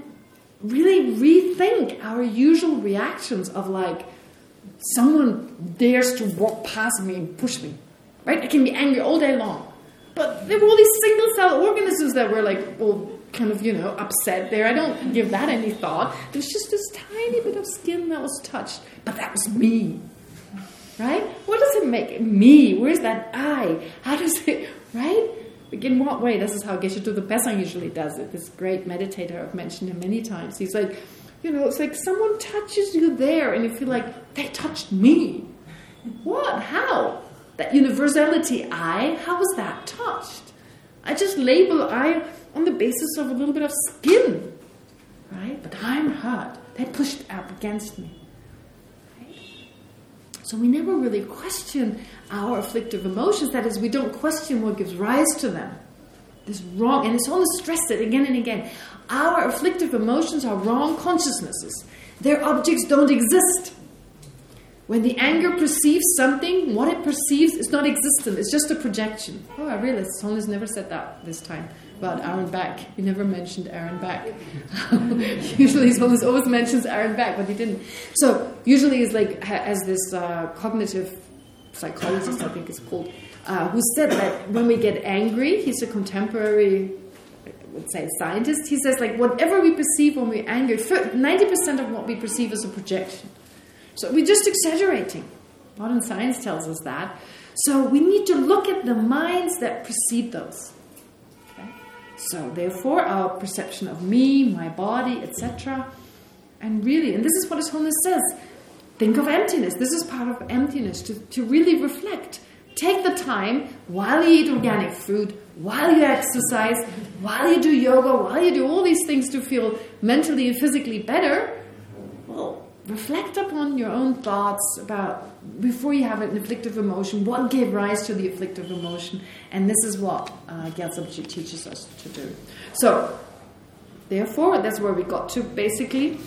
really rethink our usual reactions of like, someone dares to walk past me and push me, right? I can be angry all day long. But there were all these single cell organisms that were like, well, kind of, you know, upset there. I don't give that any thought. There's just this tiny bit of skin that was touched. But that was me. Right? What does it make me? Where's that I? How does it, right? In what way? This is how Geshe the Pesang usually does it. This great meditator, I've mentioned him many times. He's like, you know, it's like someone touches you there and you feel like, they touched me. What? How? That universality I, how was that touched? I just label I on the basis of a little bit of skin, right? But I'm hurt. They pushed up against me. So we never really question our afflictive emotions. That is, we don't question what gives rise to them. This wrong, and it's all stressed it again and again. Our afflictive emotions are wrong consciousnesses. Their objects don't exist. When the anger perceives something, what it perceives is not existent. It's just a projection. Oh, I realized Sona's never said that this time about Aaron Beck. He never mentioned Aaron Beck. usually Sona always mentions Aaron Beck, but he didn't. So usually it's like, as this uh, cognitive psychologist, I think it's called, uh, who said that when we get angry, he's a contemporary would say scientist, he says like whatever we perceive when we're angry, 90% of what we perceive is a projection. So we're just exaggerating. Modern science tells us that. So we need to look at the minds that perceive those. Okay? So therefore, our perception of me, my body, etc. And really, and this is what His Holiness says, think of emptiness. This is part of emptiness, to, to really reflect. Take the time while you eat organic food, while you exercise, while you do yoga, while you do all these things to feel mentally and physically better, reflect upon your own thoughts about before you have an afflictive emotion, what gave rise to the afflictive emotion, and this is what uh, Gyaltsab teaches us to do. So, therefore, that's where we got to basically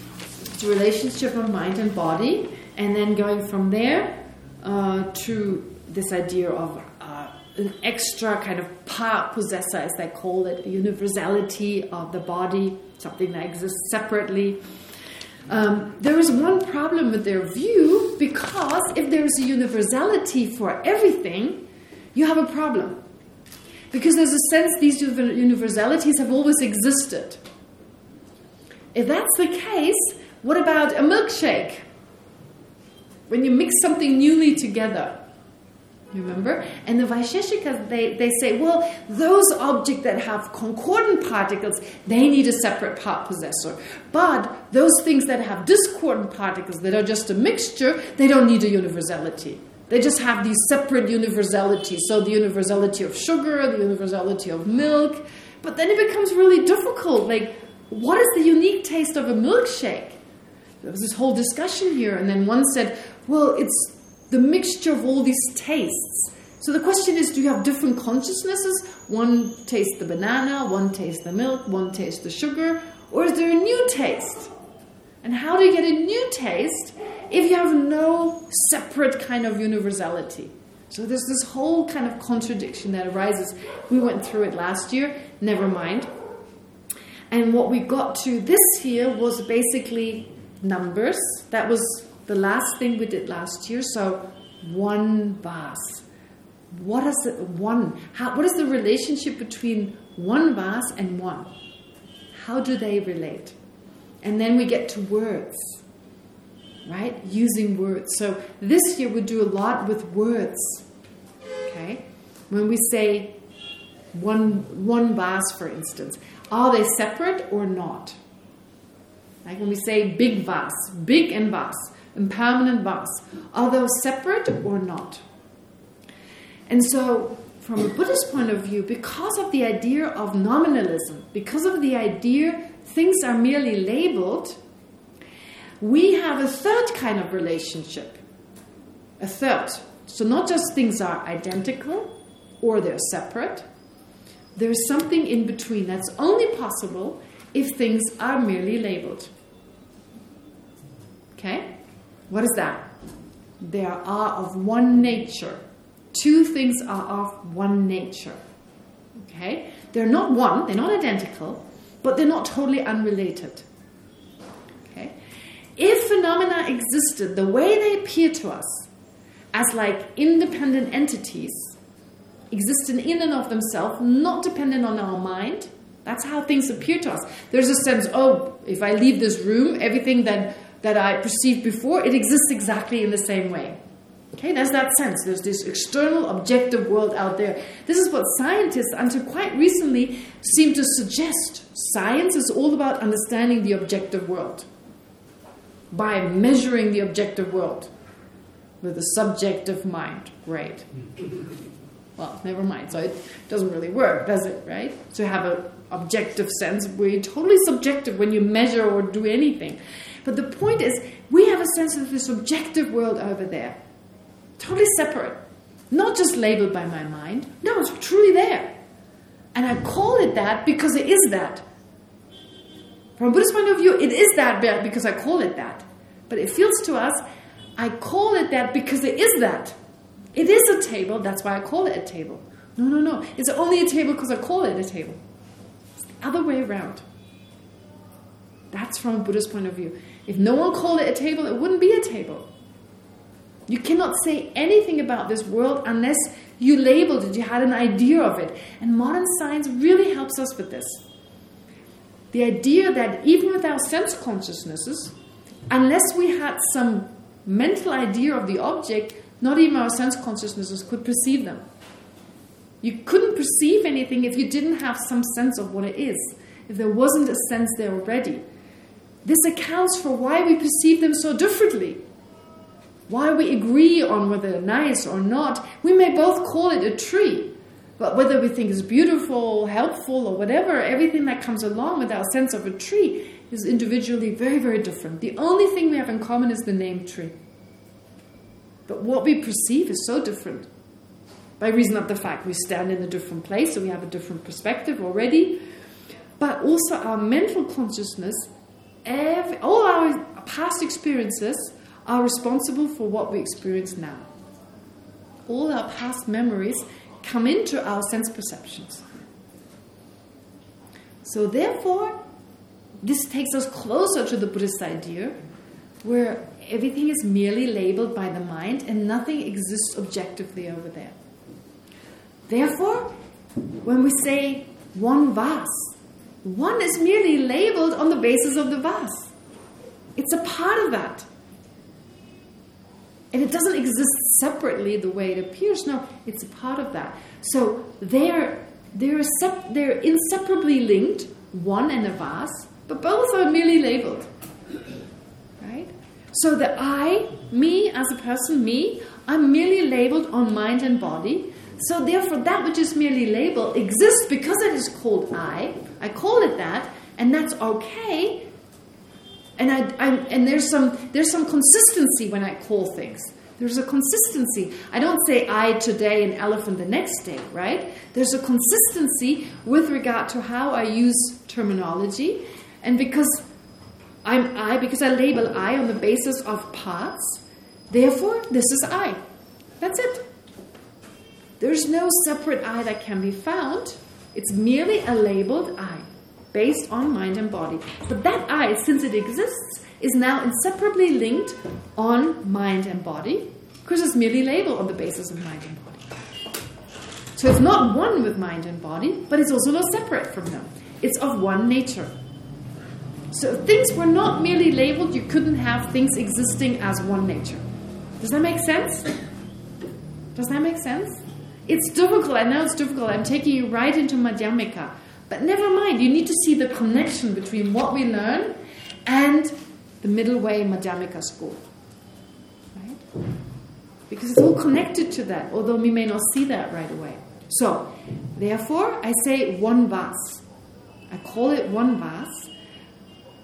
the relationship of mind and body, and then going from there uh, to this idea of uh, an extra kind of part possessor, as they call it, universality of the body, something that exists separately. Um, there is one problem with their view because if there is a universality for everything, you have a problem. Because there's a sense these universalities have always existed. If that's the case, what about a milkshake? When you mix something newly together, remember? And the Vaisheshikas, they, they say, well, those objects that have concordant particles, they need a separate part possessor. But those things that have discordant particles, that are just a mixture, they don't need a universality. They just have these separate universalities. So the universality of sugar, the universality of milk. But then it becomes really difficult. Like, what is the unique taste of a milkshake? There was this whole discussion here. And then one said, well, it's the mixture of all these tastes. So the question is, do you have different consciousnesses? One tastes the banana, one tastes the milk, one tastes the sugar, or is there a new taste? And how do you get a new taste if you have no separate kind of universality? So there's this whole kind of contradiction that arises. We went through it last year, never mind. And what we got to this year was basically numbers. That was the last thing we did last year. So one vase. What is it? One. How, what is the relationship between one vase and one? How do they relate? And then we get to words, right? Using words. So this year we do a lot with words. Okay, when we say one one vase, for instance, are they separate or not? Like when we say big vase, big and vase impermanent vase. Are those separate or not? And so, from a Buddhist point of view, because of the idea of nominalism, because of the idea things are merely labeled, we have a third kind of relationship. A third. So not just things are identical or they're separate. There's something in between that's only possible if things are merely labeled. Okay? What is that? They are of one nature. Two things are of one nature. Okay? They're not one, they're not identical, but they're not totally unrelated. Okay? If phenomena existed the way they appear to us, as like independent entities, existing in and of themselves, not dependent on our mind, that's how things appear to us. There's a sense, oh, if I leave this room, everything that that I perceived before, it exists exactly in the same way. Okay, there's that sense. There's this external, objective world out there. This is what scientists, until quite recently, seem to suggest. Science is all about understanding the objective world by measuring the objective world with a subjective mind. Great. Well, never mind. So it doesn't really work, does it, right? To have an objective sense. We're totally subjective when you measure or do anything. But the point is, we have a sense of this objective world over there. Totally separate. Not just labeled by my mind. No, it's truly there. And I call it that because it is that. From a Buddhist point of view, it is that because I call it that. But it feels to us, I call it that because it is that. It is a table, that's why I call it a table. No, no, no. It's only a table because I call it a table. It's the other way around. That's from a Buddhist point of view. If no one called it a table, it wouldn't be a table. You cannot say anything about this world unless you labeled it, you had an idea of it. And modern science really helps us with this. The idea that even with our sense consciousnesses, unless we had some mental idea of the object, not even our sense consciousnesses could perceive them. You couldn't perceive anything if you didn't have some sense of what it is, if there wasn't a sense there already. This accounts for why we perceive them so differently. Why we agree on whether nice or not. We may both call it a tree, but whether we think it's beautiful, helpful, or whatever, everything that comes along with our sense of a tree is individually very, very different. The only thing we have in common is the name tree. But what we perceive is so different. By reason of the fact we stand in a different place, so we have a different perspective already. But also our mental consciousness, every, all our past experiences are responsible for what we experience now. All our past memories come into our sense perceptions. So therefore, this takes us closer to the Buddhist idea where everything is merely labeled by the mind and nothing exists objectively over there. Therefore, when we say one vase, one is merely labeled on the basis of the vase. It's a part of that. And it doesn't exist separately the way it appears. No, it's a part of that. So they're, they're, they're inseparably linked, one and a vase, but both are merely labeled. Right? So the I, me as a person, me, I'm merely labeled on mind and body. So therefore that which is merely labeled exists because it is called I. I call it that, and that's okay. And I, I and there's some there's some consistency when I call things. There's a consistency. I don't say I today and elephant the next day, right? There's a consistency with regard to how I use terminology. And because I'm I, because I label I on the basis of parts, therefore this is I. That's it. There's no separate I that can be found. It's merely a labeled I, based on mind and body. But that I, since it exists, is now inseparably linked on mind and body, because it's merely labeled on the basis of mind and body. So it's not one with mind and body, but it's also not separate from them. It's of one nature. So if things were not merely labeled, you couldn't have things existing as one nature. Does that make sense? Does that make sense? It's difficult. I know it's difficult. I'm taking you right into Madhyamika. But never mind. You need to see the connection between what we learn and the middle way Madhyamika school. Right? Because it's all connected to that, although we may not see that right away. So, therefore, I say one vase. I call it one vase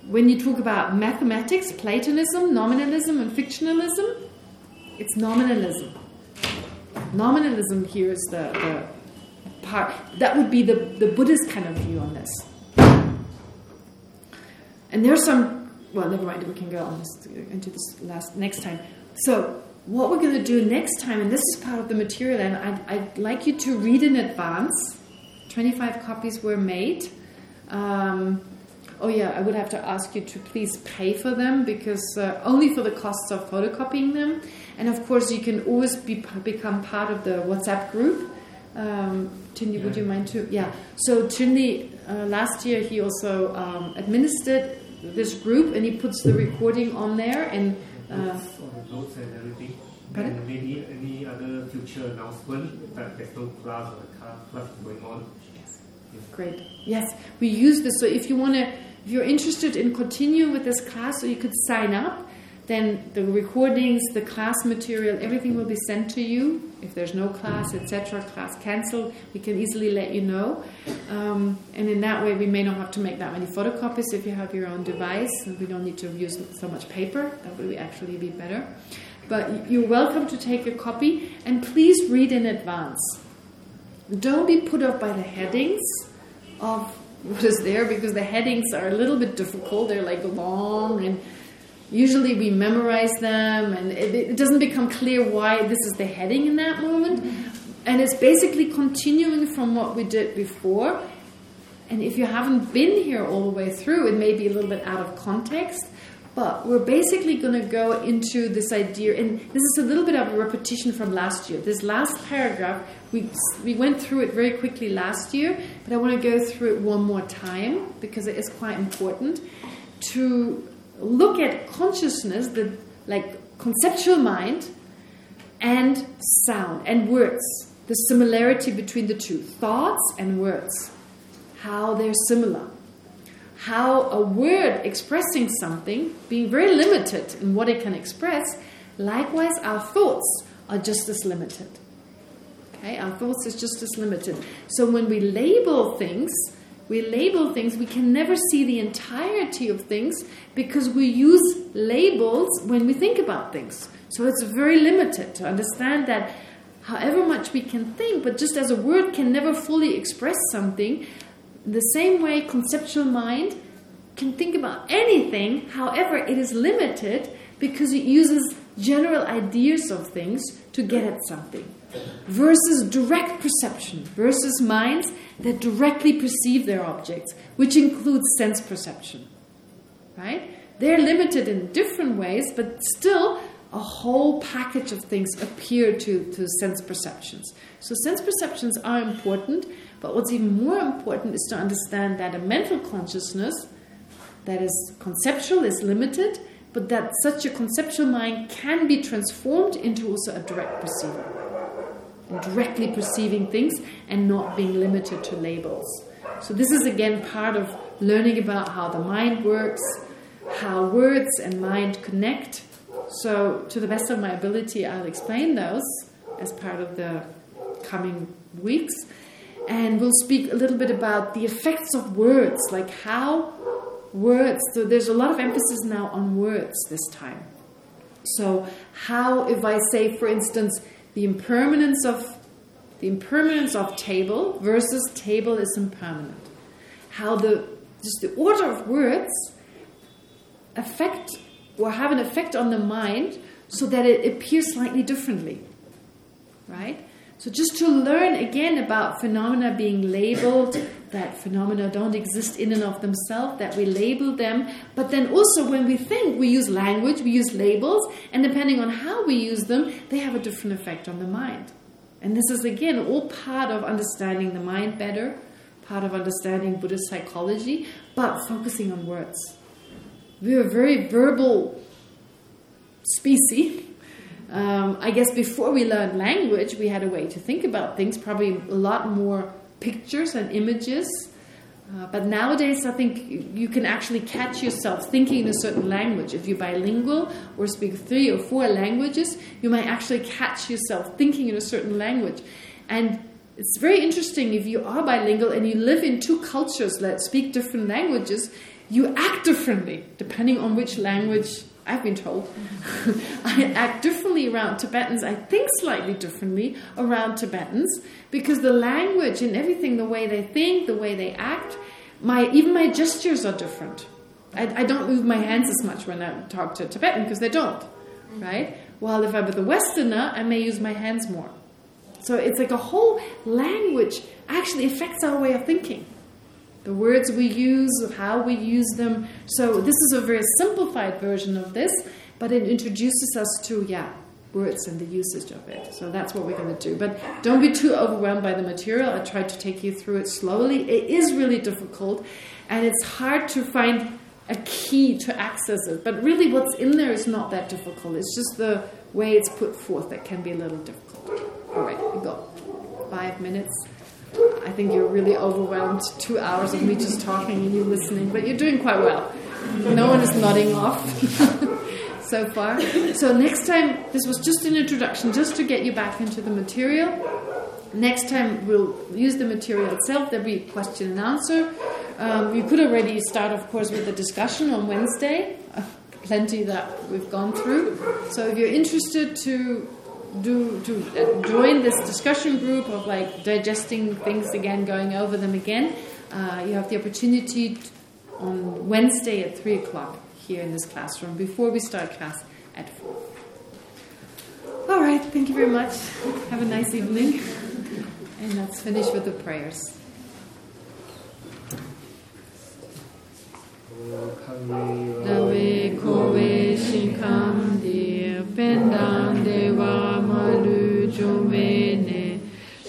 when you talk about mathematics, Platonism, nominalism, and fictionalism, it's nominalism. Nominalism here is the, the part, that would be the, the Buddhist kind of view on this. And there's some, well, never mind, we can go on this, into this last next time. So, what we're going to do next time, and this is part of the material, and I'd, I'd like you to read in advance. 25 copies were made. Um, oh yeah, I would have to ask you to please pay for them because uh, only for the costs of photocopying them. And of course, you can always be, become part of the WhatsApp group. Um, Tindy, yeah. would you mind to? Yeah. So Tindy, uh, last year he also um, administered this group, and he puts the recording on there and. Uh, notes and everything. Pardon? And maybe any other future announcement that there's no class or class going on. Yes. yes. Great. Yes, we use this. So if you want to if you're interested in continuing with this class, so you could sign up. Then the recordings, the class material, everything will be sent to you. If there's no class, etc., class cancelled, we can easily let you know. Um, and in that way, we may not have to make that many photocopies if you have your own device. And we don't need to use so much paper. That would actually be better. But you're welcome to take a copy. And please read in advance. Don't be put off by the headings of what is there because the headings are a little bit difficult. They're like long and usually we memorize them and it, it, doesn't become clear why this is the heading in that moment. Mm-hmm. And it's basically continuing from what we did before. And if you haven't been here all the way through, it may be a little bit out of context. But we're basically going to go into this idea, and this is a little bit of a repetition from last year. This last paragraph, we, we went through it very quickly last year, but I want to go through it one more time because it is quite important to look at consciousness, the like conceptual mind, and sound and words, the similarity between the two, thoughts and words, how they're similar how a word expressing something, being very limited in what it can express, likewise our thoughts are just as limited. Okay, our thoughts is just as limited. So when we label things, we label things, we can never see the entirety of things because we use labels when we think about things. So it's very limited to understand that however much we can think, but just as a word can never fully express something, the same way conceptual mind can think about anything, however, it is limited because it uses general ideas of things to get at something. Versus direct perception, versus minds that directly perceive their objects, which includes sense perception. Right? They're limited in different ways, but still a whole package of things appear to, to sense perceptions. So sense perceptions are important, but what's even more important is to understand that a mental consciousness that is conceptual, is limited, but that such a conceptual mind can be transformed into also a direct perceiver. Directly perceiving things and not being limited to labels. So this is again part of learning about how the mind works, how words and mind connect. So to the best of my ability, I'll explain those as part of the coming weeks. And we'll speak a little bit about the effects of words, like how words. So there's a lot of emphasis now on words this time. So how, if I say, for instance, the impermanence of the impermanence of table versus table is impermanent. How the just the order of words affect or have an effect on the mind so that it appears slightly differently. Right? So just to learn again about phenomena being labeled, that phenomena don't exist in and of themselves, that we label them. But then also when we think, we use language, we use labels, and depending on how we use them, they have a different effect on the mind. And this is again all part of understanding the mind better, part of understanding Buddhist psychology, but focusing on words. We're a very verbal species um, I guess before we learned language, we had a way to think about things, probably a lot more pictures and images. Uh, but nowadays, I think you can actually catch yourself thinking in a certain language. If you're bilingual or speak three or four languages, you might actually catch yourself thinking in a certain language. And it's very interesting if you are bilingual and you live in two cultures that speak different languages, you act differently depending on which language I've been told, I act differently around Tibetans. I think slightly differently around Tibetans because the language and everything, the way they think, the way they act, my even my gestures are different. I, I don't move my hands as much when I talk to a Tibetan because they don't, mm-hmm. right? While if I'm with a Westerner, I may use my hands more. So it's like a whole language actually affects our way of thinking the words we use, how we use them. So this is a very simplified version of this, but it introduces us to, yeah, words and the usage of it. So that's what we're going to do. But don't be too overwhelmed by the material. I tried to take you through it slowly. It is really difficult, and it's hard to find a key to access it. But really what's in there is not that difficult. It's just the way it's put forth that can be a little difficult. All right, we got five minutes. I think you're really overwhelmed. Two hours of me just talking and you listening, but you're doing quite well. No one is nodding off. so far. So next time, this was just an introduction, just to get you back into the material. Next time, we'll use the material itself. There'll be question and answer. Um, we could already start, of course, with the discussion on Wednesday. Uh, plenty that we've gone through. So if you're interested to do to uh, join this discussion group of like digesting things again, going over them again, uh, you have the opportunity to, on Wednesday at three o'clock here in this classroom before we start class at four. All right, thank you very much. Have a nice evening, and let's finish with the prayers. Dawe kowe shinkam pendan deva malu jumene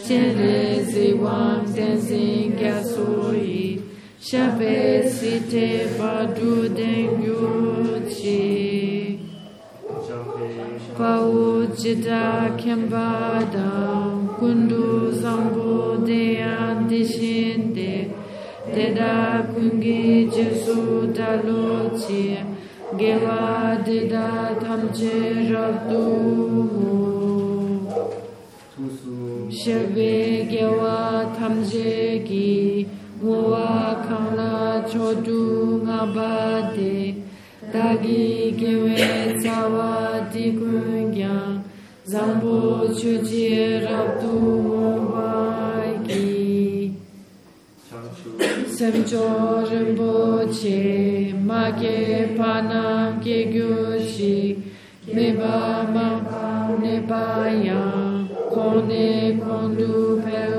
chele ziwang tenzin gyasoi shape site padu den yuchi pau kembada kundu zambo de dishinde Teda kungi jesu dalochi gewa dida tamche rabdu. Shebe gewa tamje ki muwa khala chodu ngabade dagi gewe sawa dikungya zambu chuji rabdu mubai gi Semcho Rinpoche Make Pana Gegyoshi Meba Mapa Nepaya Kone Kondu Pel